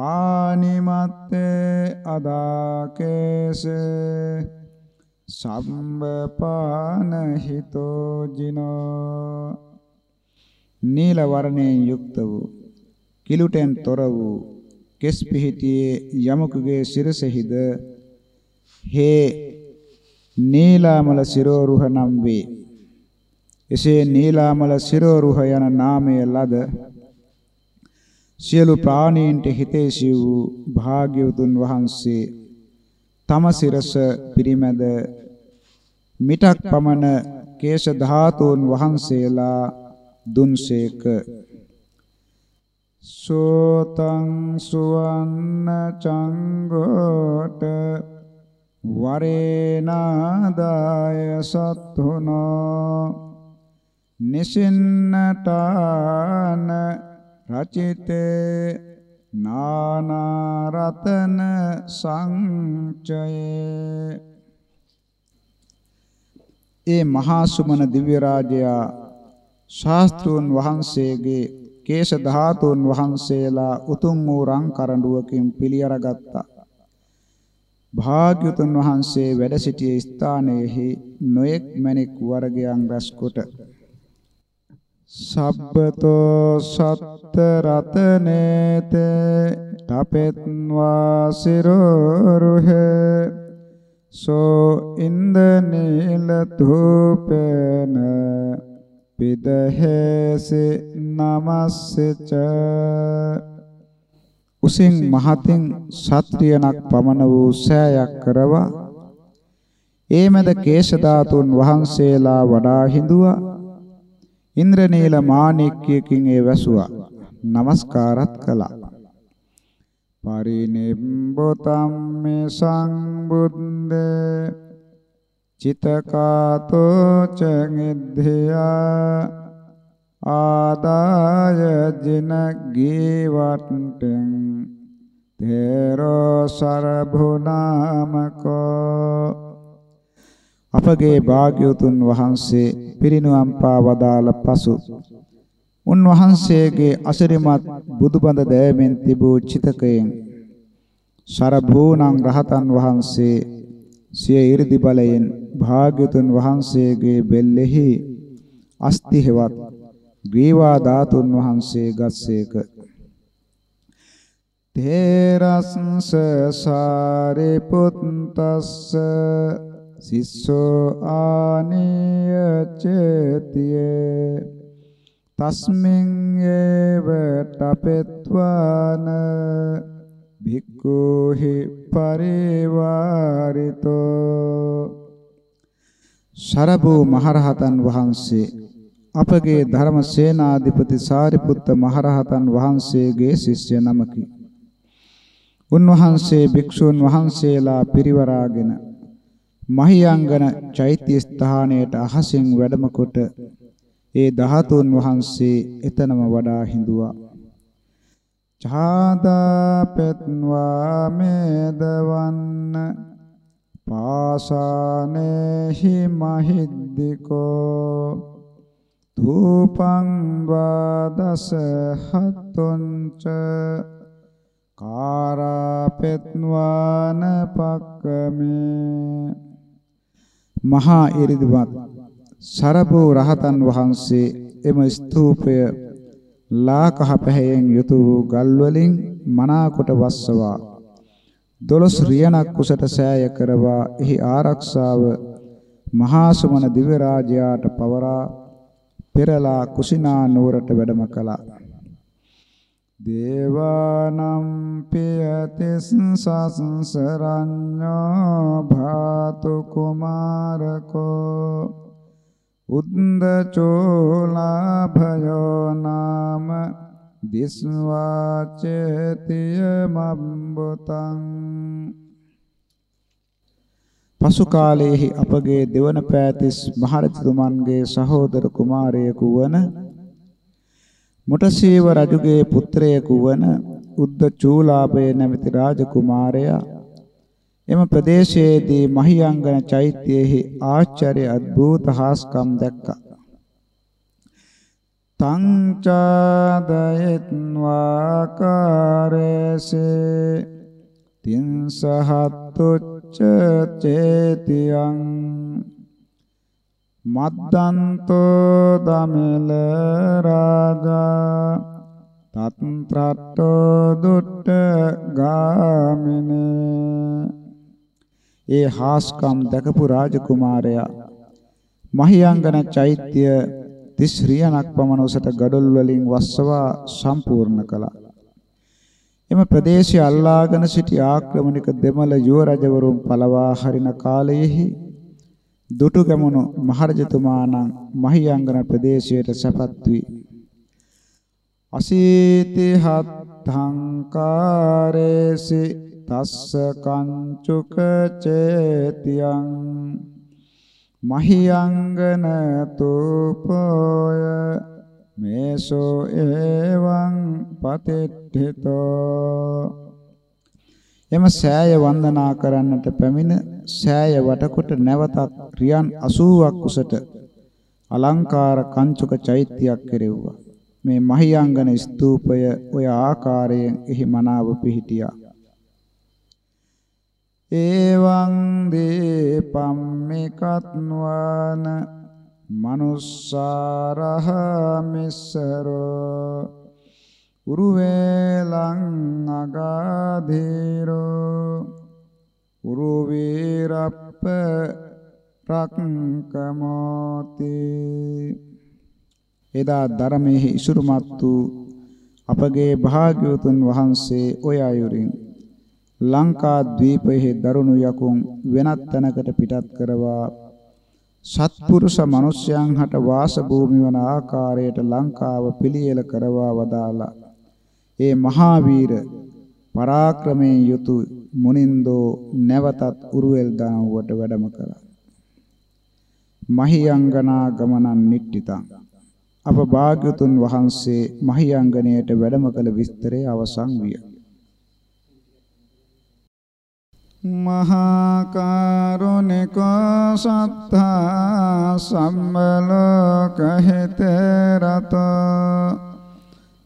පානිමත්තේ අදාකේස සම්බපාන හිතෝ ජිනෝ නීල වර්ණයෙන් යුක්ත වූ කිලුටෙන් තොර වූ කෙස් පිහිටියේ යමකුගේ සිරසෙහිද හේ නීලාමල සිරෝරුහ නම් වේ. එසේ නීලාමල සිරෝරුහ යන නාමය ලද සියලු ප්‍රාණීන්ට හිතේසි වූ භාග්‍යවතුන් වහන්සේ තම සිරස පිරිමැද මිටක් පමණ කේශ ධාතුන් වහන්සේලා දුන්සේක සෝතං සුවන්න චංගෝට වරේනාදාය සත්තුනෝ නිසින්නටාන රචිතේ නානාරතන සංචයේ. ඒ මහා සුමන දිව්‍ය රාජයා ශාස්ත්‍රූන් වහන්සේගේ කේශ ධාතුන් වහන්සේලා උතුම් වූ රං කරඬුවකින් පිළිඅරගත්තා. භාග්‍යතුන් වහන්සේ වැඩ සිටියේ ස්ථානයෙහි නොයෙක් මණික් වර්ගයන් රැස්කොට සබ්බතෝ සත්ත රතනේත තපෙත්වා සිරෝරුහ සෝ ඉන්දනීල ධූපේන පිදහෙසි නමස්සච උසින් මහතින් ශත්‍රියනක් පමණ වූ සෑයක් කරවා. ඒ මැද කේශ ධාතුන් වහන්සේලා වඩා හිඳුවා. ඉන්ද්‍රනීල මාණික්‍යකින් ඒ වැසුවා. নমස්කාරත් කළා. පරිනිම්බොතම් මේ සංබුද්ද චිතකාතෝ චෙද්දයා ආදාය ජින ගීවට්ටෙන් තේරෝ සරභුනාමකෝ. අපගේ භාග්‍යවතුන් වහන්සේ පිරිනුවම් පා වදාළ පසු උන්වහන්සේගේ අසිරිමත් බුදුබඳ දෑමෙන් තිබූ චිතකයෙන් සරභූණං රහතන් වහන්සේ සිය 이르දි බලයෙන් භාග්‍යවතුන් වහන්සේගේ බෙල්ලෙහි අස්ති හෙවත් ග්‍රීවා ධාතුන් වහන්සේ ගස්සේක. තේරස්ස සාරිපුත්තස්ස සිස්සෝ ආනිය චේතියේ තස්මින් ඒව තපෙත්වාන භික්ඛුහි පරිවාරිතෝ සරබෝ මහරහතන් වහන්සේ අපගේ ධර්ම සේනාධිපති සාරිපුත්ත මහරහතන් වහන්සේගේ ශිෂ්‍ය නමකි. උන්වහන්සේ භික්ෂූන් වහන්සේලා පිරිවරාගෙන මහියංගන චෛත්‍ය ස්ථානයට අහසින් වැඩම කොට ඒ ධාතුන් වහන්සේ එතනම වඩා හිඳුවා. ඡාදාපෙත්වා මේදවන්න පාසානේහි මහිද්దికෝ ධූපං වාදස හත්තුංච කාරාපෙත්වාන පක්කමේ මහා ඉරිදිවත් සරබෝ රහතන් වහන්සේ එම ස්තූපය ලාකහ පැහැයෙන් යුතු වූ ගල් වලින් මනාකොට වස්සවා. දොළොස් රියනක් කුසට සෑය කරවා. එහි ආරක්ෂාව මහා සුමන දිව්‍ය රාජයාට පවරා. පෙරලා කුසිනා නුවරට වැඩම කළා. දේවානම් පියතිස් සසංසරඤ්ඤෝ භාතු කුමාරකෝ උද්ද චෝලාභයෝ නාම දිස්වාචේතිය මම්බතං පසු කාලයේහි අපගේ දෙවන පෑතිස් මහරජතුමන්ගේ සහෝදර කුමාරයෙකු වන මුටසීව රජුගේ පුත්‍රයෙකු වන උද්ද චූලාභය නැමැති රාජකුමාරයා එම ප්‍රදේශයේදී මහියංගන චෛත්‍යයේහි ආශ්චර්ය අద్భుත හාස්කම් දැක්කා. තං චාදයත්වාකාරේසේ තින්සහත්තුච්ච චේතියං මද්දන්තෝ දමෙල රාජා තත්ත්‍රට්ඨෝ දුට්ට ගාමිනේ ඒ හාස්කම් දැකපු රාජකුමාරයා මහියංගන චෛත්‍ය 30 රියනක් පමණ උසට ගඩොල් වලින් වස්සවා සම්පූර්ණ කළා. එම ප්‍රදේශය අල්ලාගෙන සිටි ආක්‍රමණික දෙමළ යුව රජවරුන් පළවා හරින කාලයෙහි දුටු ගැමුණු මහරජතුමාණන් මහියංගන ප්‍රදේශයට සැපත් වී. අසීති හත්හංකාරේසි තස්ස කංචුක චේතියං මහියංගන තූපෝය මේසෝ එවං පතිට්ඨිතෝ. එම සෑය වන්දනා කරන්නට පැමිණ සෑය වටකොට නැවතත් රියන් 80ක් උසට අලංකාර කංචුක චෛත්‍යයක් කෙරෙව්වා. මේ මහියංගන ස්තූපය ඔය ආකාරයෙන් එහි මනාව පිහිටියා. එවං දීපම්මිකත්වාන මනුස්සාරහ මිස්සරෝ උරුවේලං අගාධීරෝ. උරුවීරප්ප රක්කමෝති. එදා ධර්මයේ ඉසුරුමත් වූ අපගේ භාග්‍යවතුන් වහන්සේ ඔය අයුරින් ලංකා ද්වීපයේ දරුණු යකුන් වෙනත් තැනකට පිටත් කරවා සත්පුරුෂ මිනිසයන් හට වාස භූමි වන ආකාරයට ලංකාව පිළියෙල කරවා වදාලා ඒ මහා වීර පරාක්‍රමයෙන් යුතු මුනින්දෝ නැවතත් උරුවෙල් දනව්වට වැඩම කළා. මහියංගනා ගමනන් නිට්ටිතං. අප භාග්‍යතුන් වහන්සේ මහියංගනයට වැඩම කළ විස්තරය අවසන් විය. මහා කරුණික සත්තා සම්මලෝක හිත රත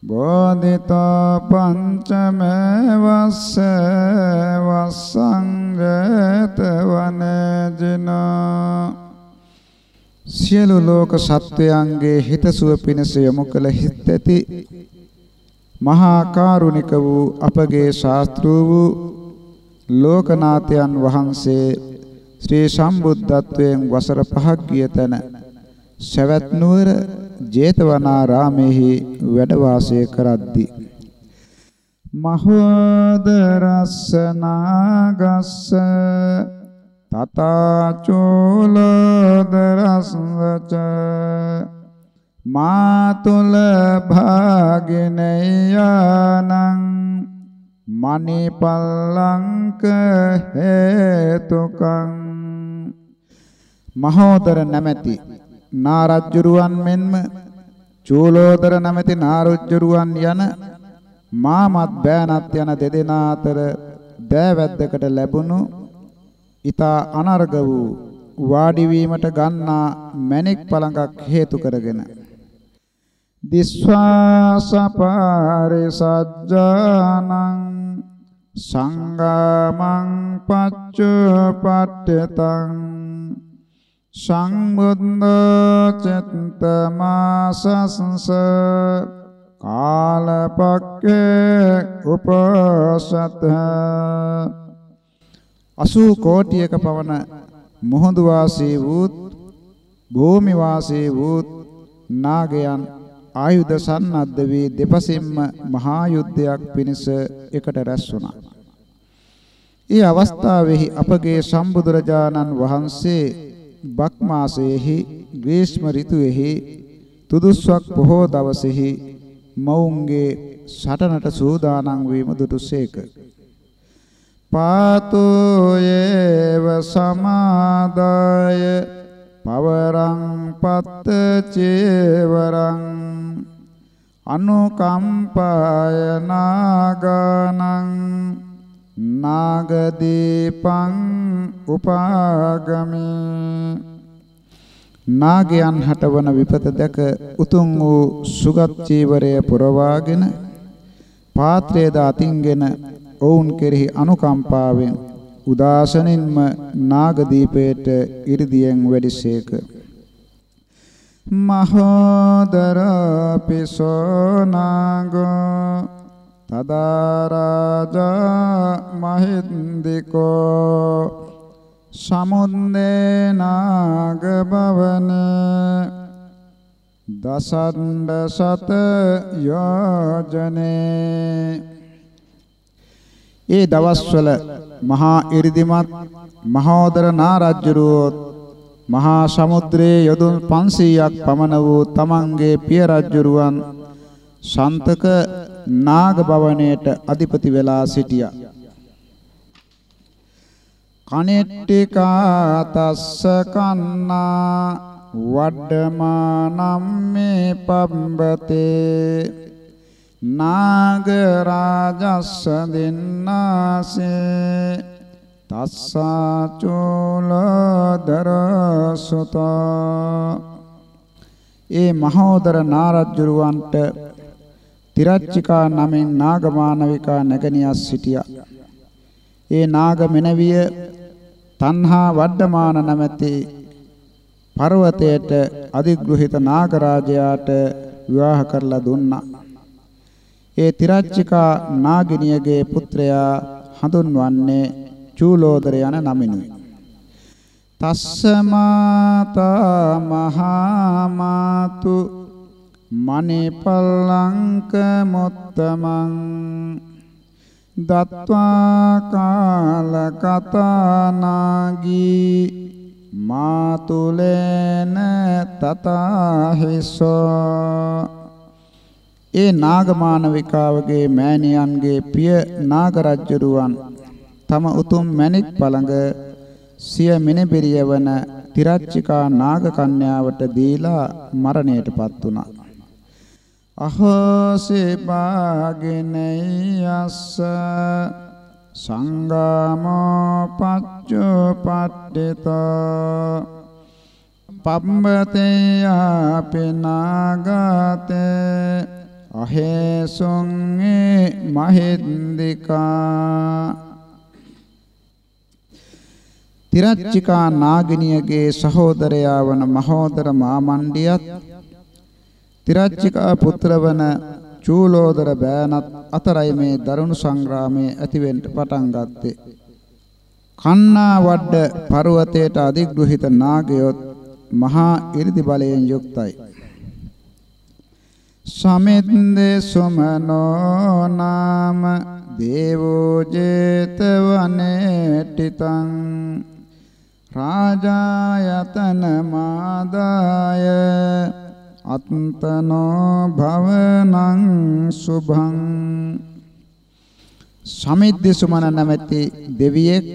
බෝධිතෝ පංචම වස්ස වස්සංගත වනජන සියලු ලෝක සත්වයන්ගේ හිතසුව පිණිස යොමු කළ හිත් ඇති මහා කරුණික වූ අපගේ ශාස්ත්‍රූ වූ ලෝකනාථයන් වහන්සේ ශ්‍රී සම්බුද්ධත්වයෙන් වසර 5ක් ගිය තැන සවැත් නුවර ජේතවනාරාමෙහි වැඩ වාසය කරද්දී මහෝදරස්සනාගස්ස තතාචෝලදරස්වච මාතුල භාගිනයානං මණිපල්ලංක හේතුකං මහෝදර නැමැති නාරජ්ජුරුවන් මෙන්ම චූලෝදර නැමැති නාරජ්ජුරුවන් යන මාමත් බෑනත් යන දෙදෙනා අතර දෑවැද්දකට ලැබුණු ඊතා අනර්ග වූ වාඩි වීමට ගන්නා මණික් පළඟක් හේතු කරගෙන දිස්වාසපාරිසජ්ජානං සංගමං පච්චපට්ඨතං සංබුද්ධ චත්තමාසස්ස කාලපක්කේ උපසත 80 කෝටියක පවන මොහොඳු වාසී වූත් භූමි වාසී වූත් නාගයන් ආයුධ සන්නද්ධ වී දෙපසින්ම මහා යුද්ධයක් පිණිස එකට රැස් වුණා. ඒ අවස්ථාවෙහි අපගේ සම්බුදුරජාණන් වහන්සේ බක් මාසයේහි ග්‍රීෂ්ම ඍතුවේහි තුදුස්වක් පොහෝ දවසේහි මවුන්ගේ සටනට සූදානම් වීම දුටුසේක. පාතෝ යේව සමාදාය පවරං පත්ත චේවරං අනුකම්පාය නාගානං නාගදීපං උපාගමි. නාගයන් හටවන විපත දැක උතුම් වූ සුගත් චීවරය පුරවාගෙන පාත්‍රයේද අතින්ගෙන ඔවුන් කෙරෙහි අනුකම්පාවෙන් උදාසනින්ම නාගදීපයට ඉරිදියෙන් වැඩිසේක. මහෝදර පිසෝ නාගෝ තදාරාජා මහින්දිකෝ සමුද්දේ නාග භවන දසණ්ඩ සත යෝජනේ ඒ දවස්වල මහා 이르දිමත් මහෝදර නාරජ්ජුරුවෝ මහා සමුද්‍රයේ යොදුන් 500ක් පමණ වූ තමන්ගේ පිය රජුරුවන් ශාන්තක නාග භවණයට අධිපති වෙලා සිටියා. කනෙට්ටිකා තස්ස කන්නා වඩ්ඩමානම් මේ පබ්බතේ නාග රාජස්ස දින්නාසේ තස්සා චෝලදර සුත ඒ මහෝදර නාරජුරවන්ට තිරච්චිකා නමින් නාගමානවිකා නැගණියක් සිටියා. ඒ නාග මෙනවිය තණ්හා වඩමාන නැමැති පර්වතයට අධිග්‍රහිත නාගරාජයාට විවාහ කරලා දුන්නා. ඒ තිරච්චිකා නාගිනියගේ පුත්‍රයා හඳුන්වන්නේ චූලෝදර යන නමිනුයි. තස්ස මාතා මහා මාතු මණිපල්ලංක මොත්තමං දත්වා කාල කතානාගී මාතුලේන තතාහිසෝ ඒ නාගමානවිකාවගේ මෑණියන්ගේ පිය නාගරජ්ජරුවන් තම උතුම් මැණික් පළඟ සිය මිනිබිරිය වන තිරච්චිකා නාග කන්‍යාවට දීලා මරණයටපත් වුණා. අහසේ භාගිනයස්ස සංගාමෝ පච්චෝ පට්ඨිතෝ පම්බතේ අපිනාගතේ අහේසුං මහින්දිකා තිරච්චිකා නාගිනියගේ සහෝදරයා වන මහෝදර මාමණ්ඩියත් තිරච්චිකා පුත්‍රවන චූලෝදර බෑනත් අතරයි මේ දරුණු සංග්‍රාමයේ ඇතිවෙන්න පටන් ගත්තේ. කන්නා වඩ පර්වතයට අධිග්‍රහිත නාගයොත් මහා 이르දි බලයෙන් යුක්තයි. සමෙද්දේ සුමනෝ නාම දේවෝ ජේතවනේ ටිතං රාජායතන මාදාය අත්තනෝ භවනං සුභං සමිද්ද සුමන නැමැති දෙවියෙක්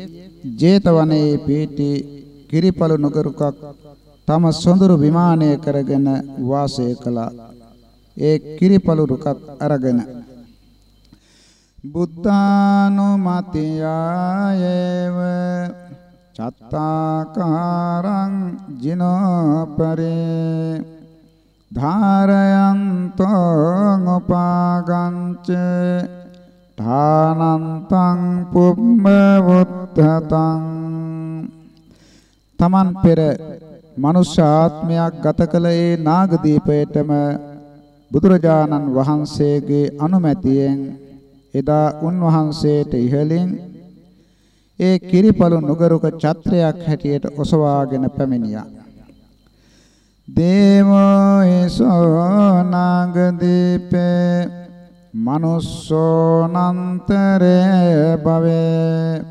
ජේතවනයේ පිහිටි කිරිපළු නගරුකක් තම සොඳුරු විමානය කරගෙන වාසය කළා. ඒ කිරිපළු රුකත් අරගෙන බුද්ධානුමතියායේව චත්තාකාරං ජිනෝපරේ ධාරයන්තෝ උපාගංච ධානන්තං පුම්මවුත්තතං තමන් පෙර මනුෂ්‍ය ආත්මයක් ගත කළ ඒ නාගදීපයටම බුදුරජාණන් වහන්සේගේ අනුමැතියෙන් එදා උන්වහන්සේට ඉහළින් ඒ කිරිපළු නුගරුක ඡත්‍රයක් හැටියට ඔසවාගෙන පැමිණියා. දේවෝ ඒසෝ නාගදීපේ මනුස්සෝනන්තරේ භවේ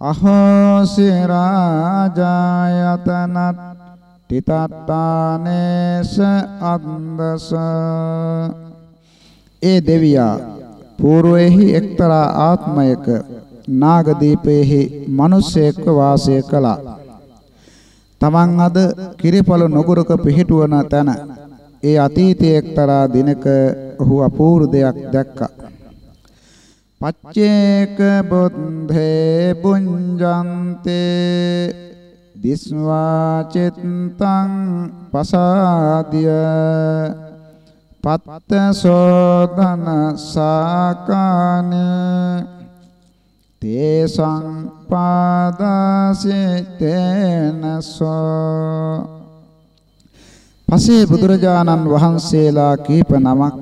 අහෝසි රාජායතනත් තිතත්තානේස අන්දස ඒ දෙවියා పూర్වෙහි එක්තරා ආත්මයක නාගදීපයේහි මිනිසෙක්ව වාසය කළා. තමන් අද කිරිපොළ නොගුරුක පිහිටුවන තැන ඒ අතීතයේ එක්තරා දිනක ඔහු අපූර්ව දෙයක් දැක්කා. පච්චේක බුද්ධේ පුඤ්ජන්තේ දිස්වා චිත්තං පසාදිය පත්ත සෝදන සාකාන තේසං පාදාසිතේනසෝ පසේ බුදුරජාණන් වහන්සේලා කීප නමක්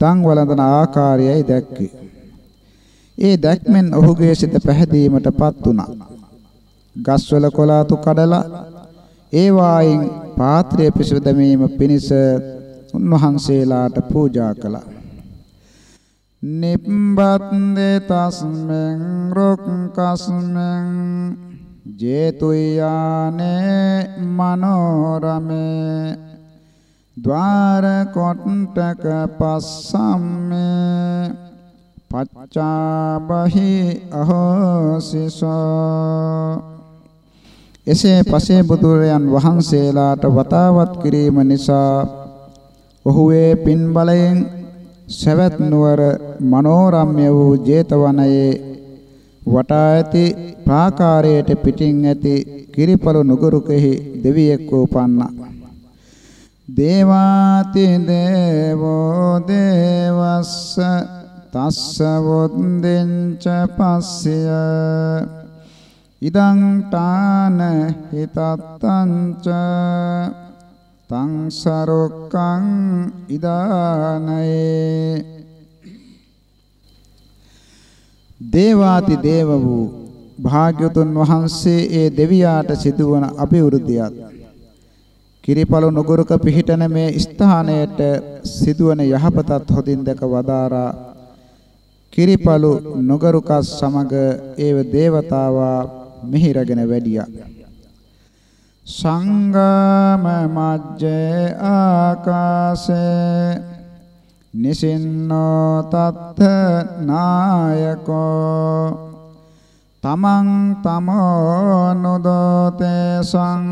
දන් වළඳන ආකාරයයි දැක්කේ ඒ දැක්මෙන් ඔහුගේ සිත පැහැදීමටපත් වුණා. ගස්වල කොලාතු කඩලා ඒ වායින් පාත්‍රය පිසු දැමීම පිණිස උන්වහන්සේලාට පූජා කළා. නිබ්බත්දේ තස්මෙන් රොක්කස්මෙන් ජේතුයානේ මනෝරමේ. ద్వාර කොට්ටක පස්සම්මේ. පච්චාබහි අහෝසිසෝ. එසේ පසේ බුදුරයන් වහන්සේලාට වතාවත් කිරීම නිසා ඔහුගේ පින් බලයෙන් සවැත් නුවර මනෝරම්‍ය වූ 제තවනයේ වටා ඇති ප්‍රාකාරයට පිටින් ඇති කිරිපළු නුගරුකෙහි දෙවියෙක් උපන්නා. දේවාති දේවෝ දේවස්ස තස්ස වොද්දෙන්ච පස්සය. ඉදං තාන හිතත්තංච තං සරොක්කං ඉදානයේ. දේවාති දේව වූ භාග්‍යතුන් වහන්සේ ඒ දෙවියාට සිදුවන අභිවෘද්ධියත් කිරිපළු නුගුරුක පිහිටන මේ ස්ථානයට සිදුවන යහපතත් හොදින් දැක වදාරා කිරිපලු නොගරුකස් සමග ඒව దేవතාවා මිහිරගෙන වැඩියා. සංගම මජ්ජේ ආකාශේ නිසින්නෝ තත්ත නායකෝ තමන් තමෝ නුදෝතේ සං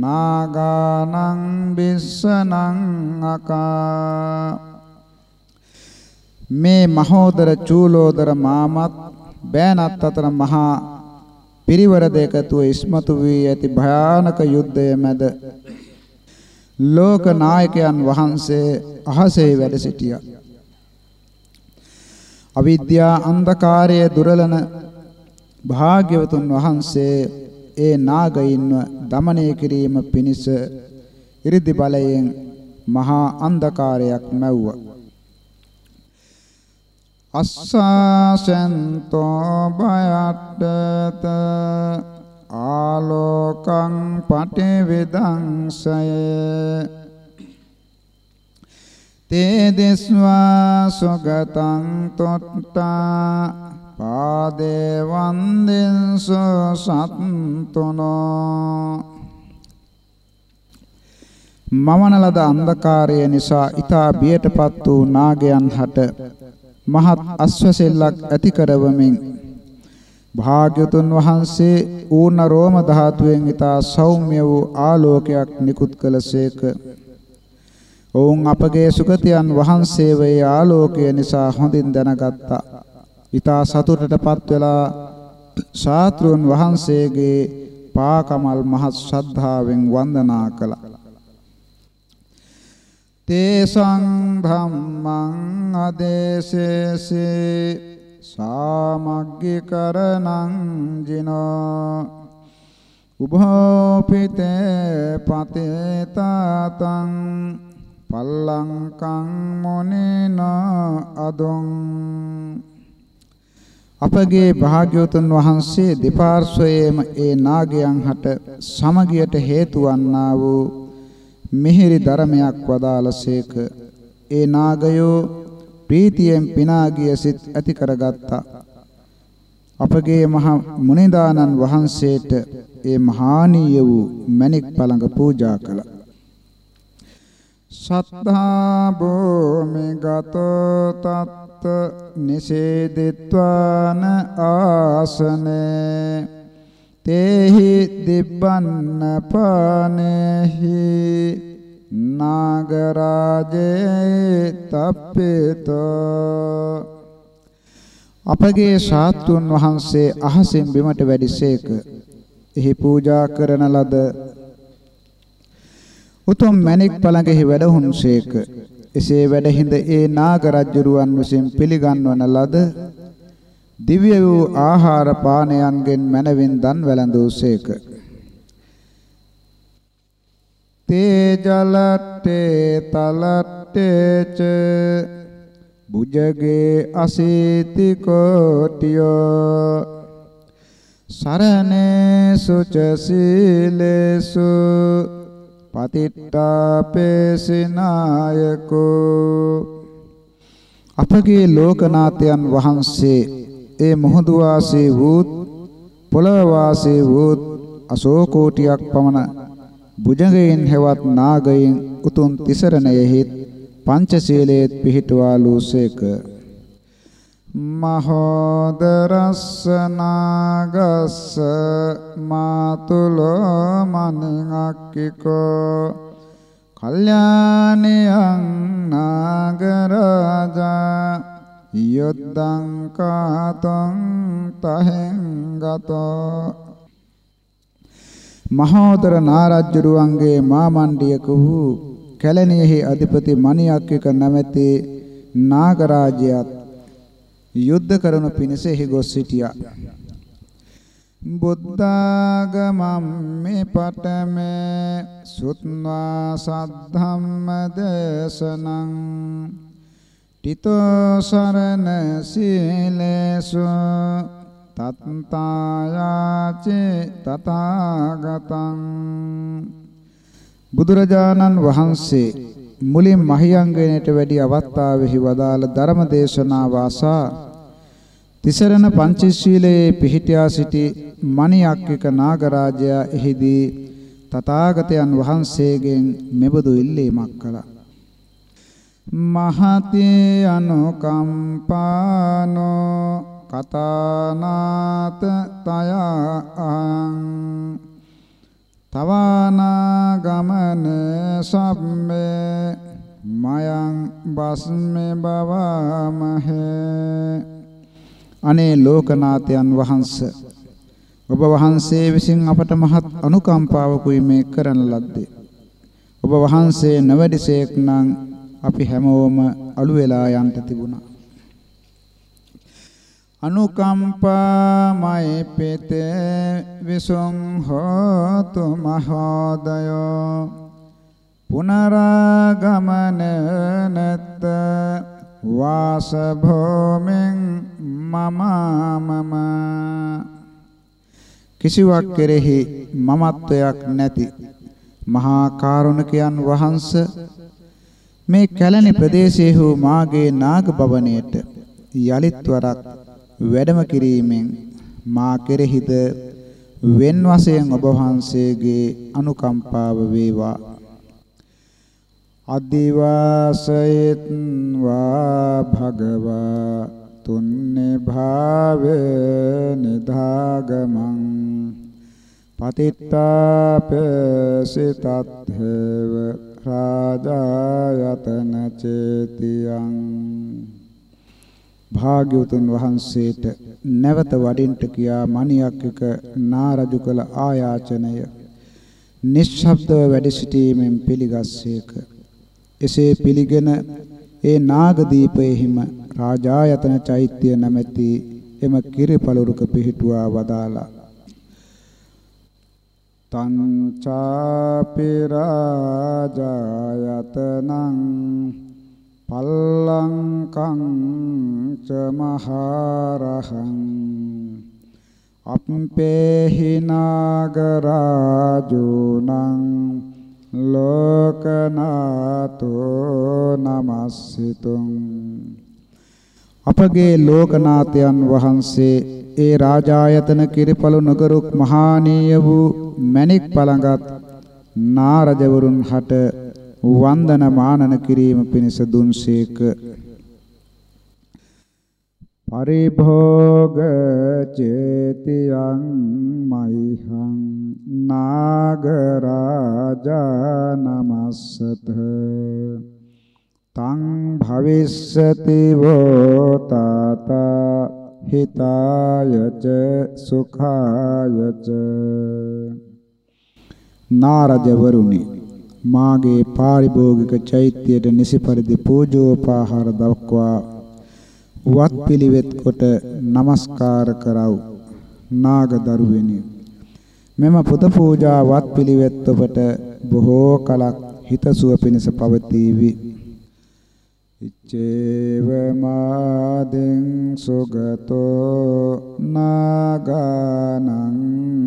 නාගානං බිස්සනං අකා මේ මහෝදර චූලෝදර මාමත් බෑනත් අතර මහා පිරිවර දෙකතුව ඉස්මතු වී ඇති භයානක යුද්ධය මැද ලෝක නායකයන් වහන්සේ අහසේ වැඩ සිටියා. අවිද්‍යා අන්ධකාරය දුරලන භාග්‍යවතුන් වහන්සේ ඒ නාගයින්ව দমনය කිරීම පිණිස 이르දි බලයෙන් මහා අන්ධකාරයක් මැව්වා. අස්සසෙන්තෝ බයට්ටත ආලෝකං පටිවිදංසය තේ දිස්වා සුගතං තොට්ටා පාදේ වන්දින්සු සත්තුනෝ මමන ලද අන්ධකාරය නිසා ඊතා බියටපත් වූ නාගයන් හට මහත් අස්වැසෙල්ලක් ඇති කරවමින් භාග්‍යතුන් වහන්සේ ඌර්ණ රෝම ධාතුවෙන් ඊතා සෞම්‍ය වූ ආලෝකයක් නිකුත් කළසේක. ඔවුන් අපගේ සුගතියන් වහන්සේ වේ ආලෝකය නිසා හොඳින් දැනගත්තා. ඊතා සතුටටපත් වෙලා ශාත්‍රුන් වහන්සේගේ පාකමල් මහත් ශ්‍රද්ධාවෙන් වන්දනා කළා. තේසං ධම්මං අදේශේසේ සාමග්ගිකරණං ජිනෝ උභෝපිතේ පතේතාතං පල්ලංකං මොනේන අදොං අපගේ භාග්‍යවතුන් වහන්සේ දෙපාර්ශ්වයේම ඒ නාගයන් හට සමගියට හේතු වන්නා වූ මිහිරි ධර්මයක් වදාළසේක ඒ නාගයෝ ප්‍රීතියෙන් පිනාගිය සිත් ඇති කරගත්තා. අපගේ මහ මුනිදානන් වහන්සේට ඒ මහානීය වූ මණික් පළඟ පූජා කළා. සත්තා භූමි ගතෝ තත්ත නිසේදිත්වාන ආසනේ. තේහි දිබ්බන්න පානේහි නාගරාජේ තප්පේතෝ. අපගේ ශාස්ත්‍රුන් වහන්සේ අහසෙන් බිමට වැඩිසේක එහි පූජා කරන ලද උතුම් මණික් පළඟෙහි වැඩහුන්සේක එසේ වැඩහිඳ ඒ නාග රජුරුවන් විසින් පිළිගන්වන ලද දිව්‍ය වූ ආහාර පානයන්ගෙන් මනවින් දන් වැළඳූසේක තේ ජලට්ටේ තලට්ටේච බුජගේ අසීති කෝටියෝ සරණේ සුච සීලේසු පතිට්ඨාපේසිනායකෝ අපගේ ලෝකනාථයන් වහන්සේ ඒ මොහොදු වාසී වූත් පොළව වාසී වූත් අසෝකෝටියක් පමණ බුජගයෙන් හෙවත් නාගයෙන් උතුම් තිසරණයෙහි පංචශීලයේ පිහිටුවාලුසේක මහෝදරස්ස නාගස්ස මාතුලෝ මනින්ක්කිකෝ කල්යාණියං නාගරජා යොද්දං කාතං තහෙන් ගතෝ මහෝදර නාරජ්ජුරුවන්ගේ මාමණ්ඩියක වූ කැලණියෙහි අධිපති මණියක්කික නැමැති නාගරාජයාත් යුද්ධ කරනු පිණිස එහි ගොස් සිටියා. බුද්ධාගමම් මේ පඨමේ සුත්වා සද්ධම්ම දේශනං තිතෝ සරණ සීලේසු තත්තායාචේ තථාගතං. බුදුරජාණන් වහන්සේ මුලින් මහියංගනයට වැඩි අවස්ථාවෙහි වදාළ ධර්ම දේශනා වාසා තිසරණ පංචශීලයේ පිහිටියා සිටි මණියක්කික නාගරාජයා එහිදී තථාගතයන් වහන්සේගෙන් මෙබඳු ඉල්ලීමක් කළා. මහති අනුකම්පානෝ කතානාත තයං තවානා ගමන සම්මේ මයං බස්මේ බවමහේ අනේ ලෝකනාථයන් වහන්ස ඔබ වහන්සේ විසින් අපට මහත් අනුකම්පාවකුයි මේ කරන ලද්දේ. ඔබ වහන්සේ නොවැඩිසේක් නම් අපි හැමෝම අළු වෙලා යන්න තිබුණා. අනුකම්පාමයි පිතේ විසුං හෝතු මහෝදයෝ. පුනරාගමන නැත්ත වාස භූමින් මමමම. කිසිවක් කෙරෙහි මමත්වයක් නැති මහා කාරුණිකයන් වහන්ස මේ කැලණි ප්‍රදේශයේ වූ මාගේ නාග භවණයට යලිත් වරක් වැඩම කිරීමෙන් මා කෙරෙහිද වෙන් වශයෙන් ඔබ වහන්සේගේ අනුකම්පාව වේවා. අදිවාසයත් වා භගවා තුන්නේ භාවේ නිදාගමං පතිත්තාපසිතත්ථේව රාජායතන චේතියං භාග්‍යවතුන් වහන්සේට නැවත වඩින්ට කියා මණියක් එක නාරජු කළ ආයාචනය නිශ්ශබ්දව වැඩ සිටීමෙන් පිළිගස්සේක. එසේ පිළිගෙන ඒ නාගදීපයෙහිම රාජායතන චෛත්‍ය නැමැති එම කිරිපලුරුක පිහිටුවා වදාලා තංචාපි රාජායතනං පල්ලංකං ච මහරහං අප්පේහි නාගරාජුනං ලෝකනාතෝ නමස්සිතුං අපගේ ලෝකනාථයන් වහන්සේ ඒ රාජායතන කිරිපළු නගරුක් මහානීය වූ මණික් පළඟත් නාරජවරුන් හට වන්දන මානන කිරීම පිණිස දුන්සේක. පරිභෝග චේතියං මයිහං නාගරාජා නමස්සත තං භවිස්සති වෝ තාතා හිතායච සුඛායච නාරජවරුනි මාගේ පාරිභෝගික චෛත්‍යයට නිසි පරිදි පූජෝපහාර දක්වා වත් පිළිවෙත් කොට নমස්කාර කරව් නාග දරුවෙනි මෙම පුද පූජා වත් පිළිවෙත් ඔබට බොහෝ කලක් හිතසුව පිණිස පවතිවි. ඉච්ඡේව මාදෙන් සුගතෝ නාගානං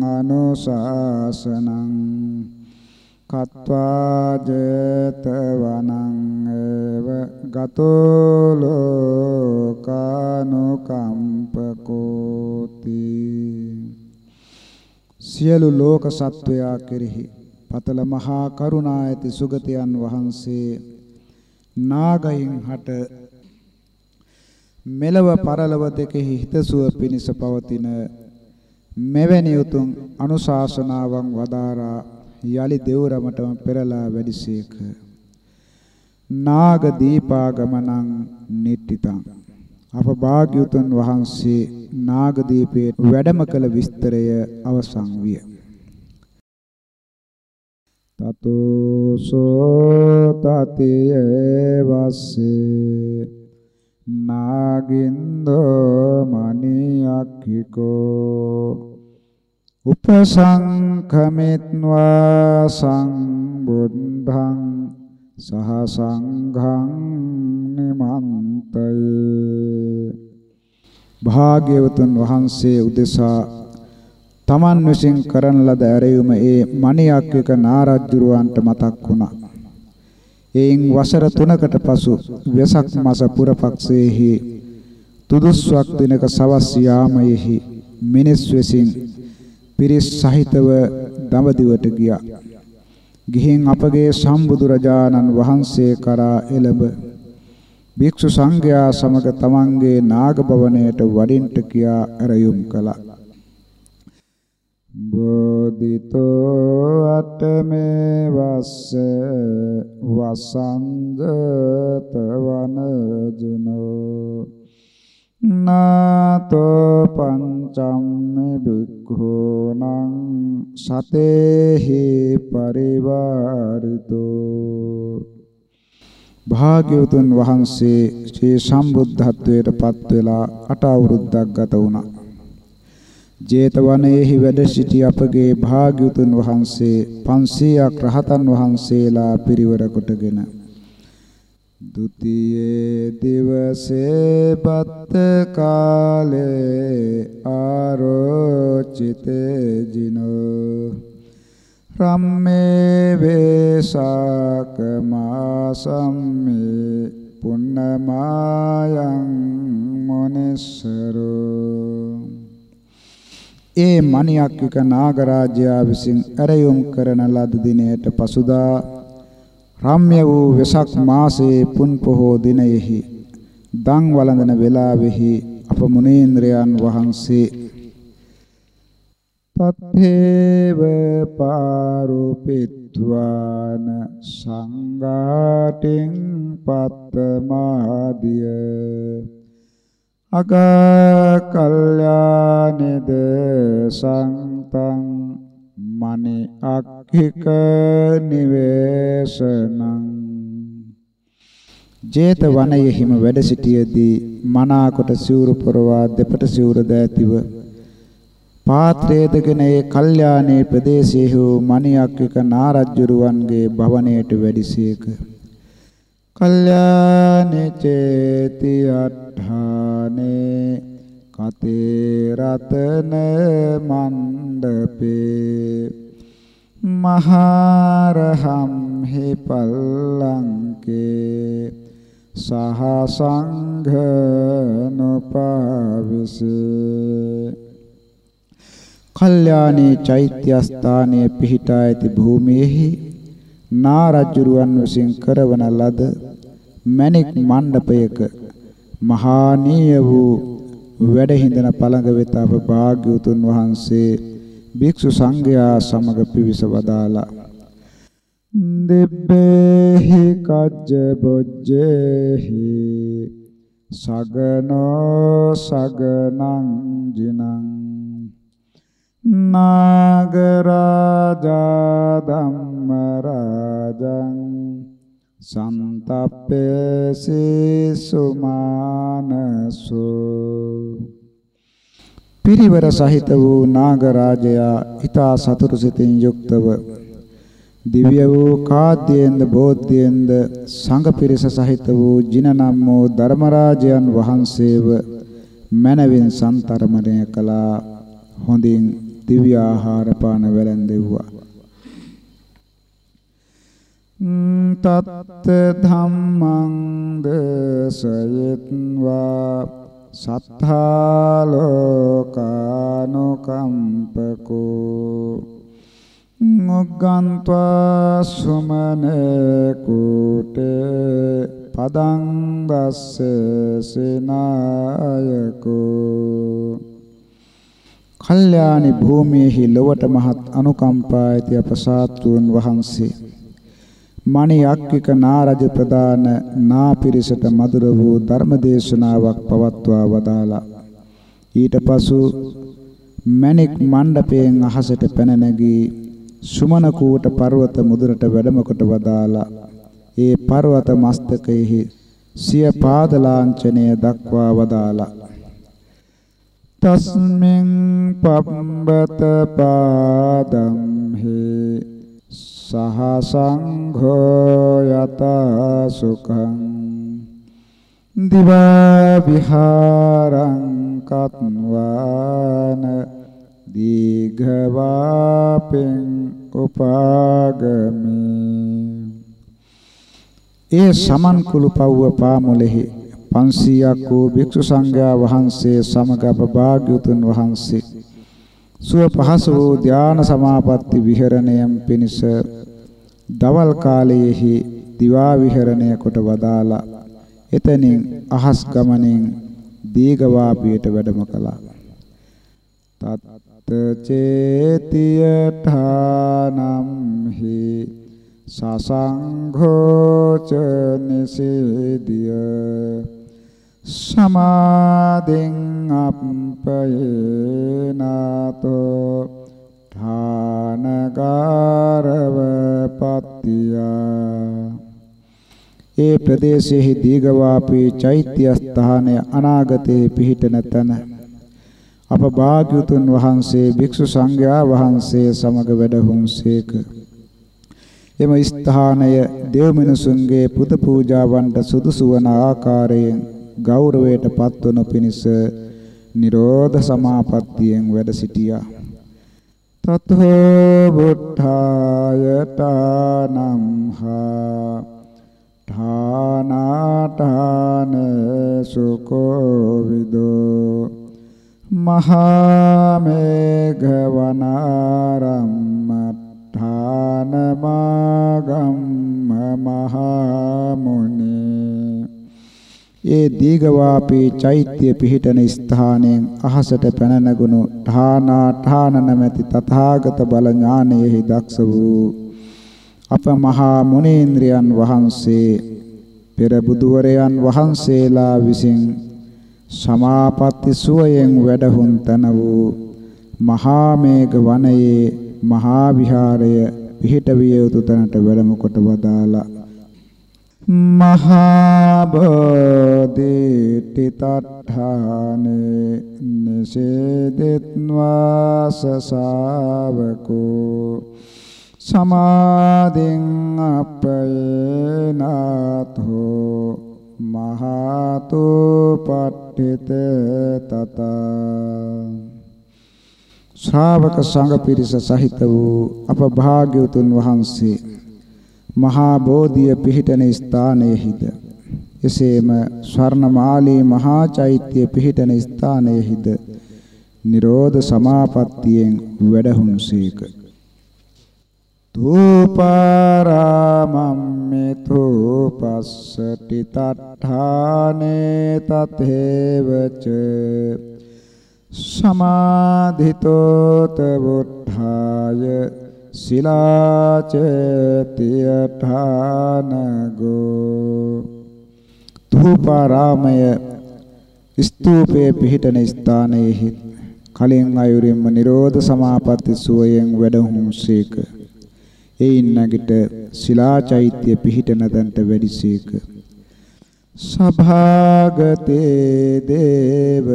අනුශාසනං කତ୍වා ජේතවනං ඒව ගතෝ ලෝකානුකම්පකෝති. සියලු ලෝක සත්වයා කෙරෙහි පතල මහා කරුණා ඇති සුගතයන් වහන්සේ නාගයින් හට මෙලව පරලව දෙකෙහි හිතසුව පිණිස පවතින මෙවැනි උතුම් අනුශාසනාවන් වදාරා යලි දෙව්රමටම පෙරලා වැඩිසේක. නාග දීපාගමනං නිට්ටිතං අප භාග්‍යතුන් වහන්සේ නාග දීපයේ වැඩම කළ විස්තරය අවසන් විය. තතෝ තතියේ වස්සේ නාගින්දෝ මනියක්ඛිකෝ උපසංඛමිත්වා සංබුද්ධං සහ සංඝං නිමන්තයේ භාග්‍යවතුන් වහන්සේ උදෙසා තමන් විසින් කරන ලද ඇරයුම ඒ මණියක් එක නාරජ්ජුරුවන්ට මතක් වුණා. එයින් වසර 3කට පසු වෙසක් මාස පුරපක්ෂයේහි තුදුස්වක් දිනක සවස් යාමයේහි මිනිස් විසින් පිරිස් සහිතව දඹදිවට ගියා. ගිහින් අපගේ සම්බුදුරජාණන් වහන්සේ කරා එළඹ භික්ෂු සංඝයා සමග තමන්ගේ නාග භවනයට වඩින්ට කියා ඇරයුම් කළා. බෝධිතෝ අටමේ වස්ස වසන්දත වනජනෝ නාතෝ පංචම්මි බික්ඛූනං සතේහි පරිවාරිතෝ භාග්‍යවතුන් වහන්සේ ශ්‍රී සම්බුද්ධත්වයට පත් වෙලා අට අවුරුද්දක් ගත වුණා. ජේතවනයේහි වැඩ සිටි අපගේ භාග්‍යතුන් වහන්සේ 500ක් රහතන් වහන්සේලා පිරිවර කොටගෙන ဒ ුතියේ දිවසේ බත් කාලේ ආරෝචිතේ ජිනෝ රම්මේ වේසාක මාසම්මේ පුන්නමායං මොනිස්සරෝ ඒ මණියක්ක නාගරාජයා විසින් ඇරයුම් කරන ලද දිනයට පසුදා රම්‍ය වූ වෙසක් මාසයේ පුන් පොහෝ දිනයෙහි දන් වළඳන වේලාවෙහි අප මුනීන්ද්‍රයන් වහන්සේ තත්තේව පාරුපිත්වාන සංඝාටින් පත්තමාදිය අගා කල්යානිද සංතං මනි අක්ඛික නිවේශනං ජේත වනයෙහිම වැඩ සිටියේදී මනාකොට සිවුරු පොරවා දෙපට සිවුර දෑතිව පාත්‍රයේදගෙන ඒ කල්යාණී ප්‍රදේශයේ වූ මණියක්ක නාරජ්ජුරුවන්ගේ භවණයට වැඩිසේක. කල්යාණේ චේති අට්ඨානේ කතේ රතන මණ්ඩපේ මහරහම් හි පල්ලංකේ සහ සංඝනුපාවිසේ කල්යාණී චෛත්‍ය ස්ථානයේ පිහිටා ඇති භූමියේහි නා රජුරුවන් විසින් කරවන ලද මණික් මණ්ඩපයක මහානීය වූ වැඩ හිඳන පළඟ වෙත අප භාග්‍යවතුන් වහන්සේ භික්ෂු සංඝයා සමග පිවිස වදාලා දෙබ්බේහි කජ්ජ බොජ්ජේහි සගනෝ සගනං ජිනං නාගරාජා ධම්මරාජං සන්තප්පේසී සුමානසෝ පිරිවර සහිත වූ නාගරාජයා ඊතා සතුරු සිතින් යුක්තව දිව්‍ය වූ කාද්‍යයෙන්ද බෝධ්‍යයෙන්ද සංඝ පිරිස සහිත වූ ජින නම් වූ ධර්මරාජයන් වහන්සේව මනවින් සන්තරමණය කළා. හොඳින් දිව්‍ය ආහාර පාන වැළඳෙව්වා තත් ධම්මං දසයත්වා සත්තා ලෝකානුකම්පකෝ මොග්ගන්්වා සුමනේ කුටේ පදං දස්සසනායකෝ කල්යාණි භූමියේහි ලොවට මහත් අනුකම්පා ඇති අපසාත්තුන් වහන්සේ මණි අක්කික නාරජ ප්‍රදාන නාපිරිසට මధుර වූ ධර්මදේශනාවක් පවත්වා වදාලා ඊට පසු මණික් මණ්ඩපයෙන් අහසට පැන නැගී සුමන කූට පර්වත මුදුනට වැඩම කොට වදාලා ඒ පර්වත මස්තකයෙහි සිය පාද ලාංඡනය දක්වා වදාලා තස්මින් පබ්බත පාදම් හේ සහ සංඝෝ යත සුඛං දිවා විහාරං කත්වාන දීඝවාපෙන් උපාගමේ. ඒ සමන් කුළු පව්ව පාමුලෙහි 500ක් වූ භික්ෂු සංඝයා වහන්සේ සමග භාග්‍යවතුන් වහන්සේ සුව පහස වූ ධාන සමාපatti විහරණයම් පිණිස දවල් කාලයේහි දිවා විහරණය කොට වදාලා එතනින් අහස් ගමනින් දීඝවාපියට වැඩම කළා. තත් චේතියඨානම් හි සසංඝෝච නිසේදිය සමාදෙන් අප්පයේනාතෝ ධානගාරව පත්තියා. ඒ ප්‍රදේශයේ දීඝවාපී චෛත්‍ය ස්ථානය අනාගතයේ පිහිටන තැන. අප භාග්‍යතුන් වහන්සේ භික්ෂු සංඝයා වහන්සේ සමග වැඩහුන්සේක එම ස්ථානය දෙව් මිනිසුන්ගේ පුද පූජාවන්ට සුදුසු වන ආකාරයෙන් ගෞරවයට පත්වනු පිණිස නිරෝධ සමාපත්තියෙන් වැඩ සිටියා. තතෝ බුද්ධාය තානම්හා ඨානාඨාන සුකෝ විදෝ මහා මේඝ වනාරම්මඨානමාගම්ම මහා මුනේ ඒ දීඝවාපී චෛත්‍ය පිහිටන ස්ථානයෙන් අහසට පැන නැගුණු ඨානා ඨාන නැමැති තථාගත බල ඥානයෙහි දක්ෂ වූ අප මහා මුනීන්ද්‍රයන් වහන්සේ පෙර බුදුවරයන් වහන්සේලා විසින් සමාපatti සුවයෙන් වැඩහුන් තන වූ මහා මේඝ වනයේ මහා විහාරය පිහිට විය යුතු තැනට වැඩම කොට වදාලා මහා බෝධිටි තට්ඨානේ නිසේදෙත්වා සසාවකෝ සමාදින් අපේනාතෝ මහතු පට්ඨිත තත ශ්‍රාවක සංඝ පිරිස සහිත වූ අප භාග්‍යවතුන් වහන්සේ මහා බෝධිය පිහිටන ස්ථානයේහිද? එසේම ස්වර්ණමාලී මහා චෛත්‍ය පිහිටන ස්ථානයේහිද? නිරෝධ සමාපත්තියෙන් වැඩහුන්සේක. ධූපාරාමම්මිතු පස්සටි තට්ඨානේ තතේවච සමාධිතෝත වුද්ධාය සිලාචේතියඨානගෝ ධූපාරාමය ස්තූපයේ පිහිටන ස්ථානයේ කලින් අයුරින්ම නිරෝධ සමාපatti සුවයෙන් වැඩහුම්සේක එයින් නැගිට ශිලාචෛත්‍ය පිහිටන තැනට වැඩිසේක සභාගතේ දේව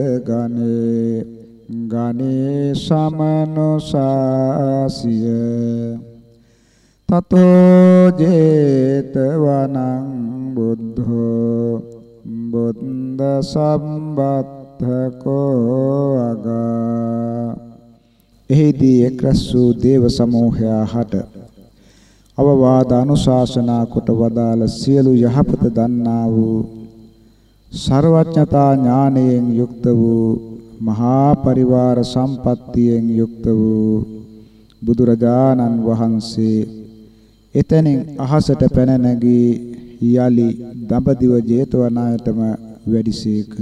ගණේ ගණේ සමනුසාසිය තතෝ ජේතවනං බුද්ධෝ. බුද්ධ සම්බත්තකෝ අගා. එහිදී එක්රස් වූ දේව සමූහයා හට අවවාද අනුශාසනා කොට වදාළ සියලු යහපත දන්නා වූ ਸਰවඥතා ඥානයෙන් යුක්ත වූ මහා පරිවාර සම්පත්තියෙන් යුක්ත වූ බුදුරජාණන් වහන්සේ එතනින් අහසට පැන නැගී යලි දඹදිව ජේතවනායටම වැඩිසේක.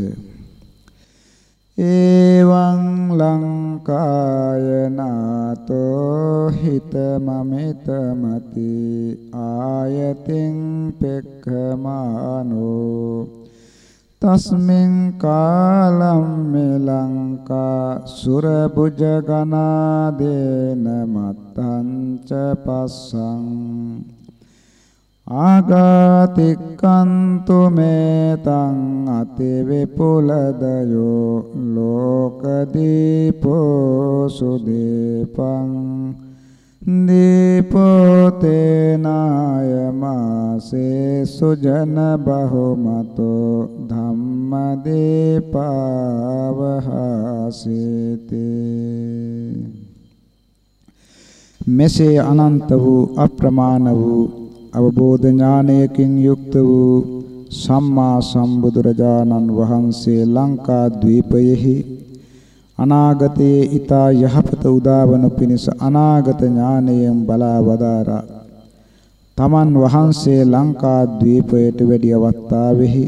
එවං ලංකාය නාතෝ හිතමමිතමති ආයතින් පෙක්ඛමානෝ තස්මින් කාලම් මෙලංකා සුරබුජ ගනාදේන මත්තංච පස්සං ආගතික්කන්තු මේතං අති විපුලදයෝ ලෝකදීපෝ සුදීපං දීපෝතේනාය මාසේ සුජන බහුමතෝ ධම්මදීපාවහසේතේ. මෙසේ අනන්ත වූ අප්‍රමාණ වූ අවබෝධ ඥානයකින් යුක්ත වූ සම්මා සම්බුදුරජාණන් වහන්සේ ලංකා ද්වීපයෙහි අනාගතයේ ඊතා යහපත උදාවන පිණිස අනාගත ඥානයෙන් බලා වදාරා. තමන් වහන්සේ ලංකා ද්වීපයට වැඩි අවස්ථාවෙහි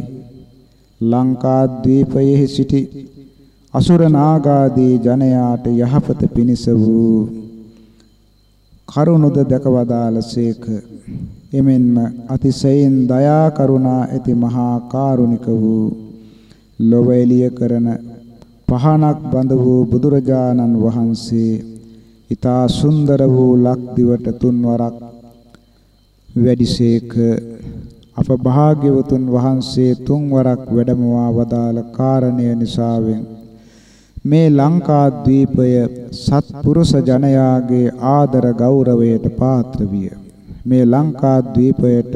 ලංකා ද්වීපයෙහි සිටි අසුර නාගාදී ජනයාට යහපත පිණිස වූ කරුණුද දැකවදාලසේක එමෙන්ම අතිශයින් දයා කරුණා ඇති මහා කාරුණික වූ ලොව එළිය කරන පහනක් බඳ වූ බුදුරජාණන් වහන්සේ ඊතා සුන්දර වූ ලක්දිවට තුන්වරක් වැඩිසේක අප භාග්‍යවතුන් වහන්සේ තුන්වරක් වැඩමවා වදාළ කාරණය නිසාවෙන් මේ ලංකා ද්වීපය සත්පුරුෂ ජනයාගේ ආදර ගෞරවයට පාත්‍ර විය. මේ ලංකා ද්වීපයට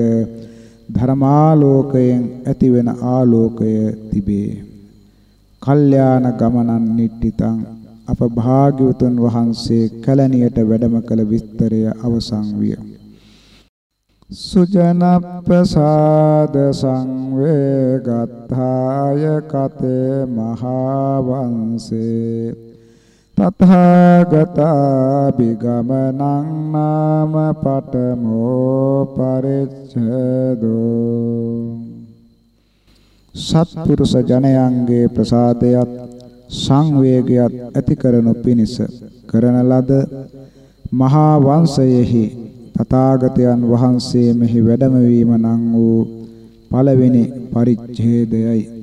ධර්මාලෝකයෙන් ඇතිවෙන ආලෝකය තිබේ. කල්යාණ ගමනන් නිට්ටිතං අප භාග්‍යවතුන් වහන්සේ කලණියට වැඩම කළ විස්තරය අවසන් විය. සුජනප්පසාද සංවේගත්තාය කතේ මහා වංශේ තථාගතා බිගමනං නාම පඨමෝ පරිච්ඡේදෝ සත්පුරුෂ ජනයන්ගේ ප්‍රසාදයත් සංවේගයත් ඇති කරනු පිණිස කරන ලද මහා වංශයෙහි තථාගතයන් වහන්සේ මෙහි වැඩම වීම නම් වූ පළවෙනි පරිච්ඡේදයයි.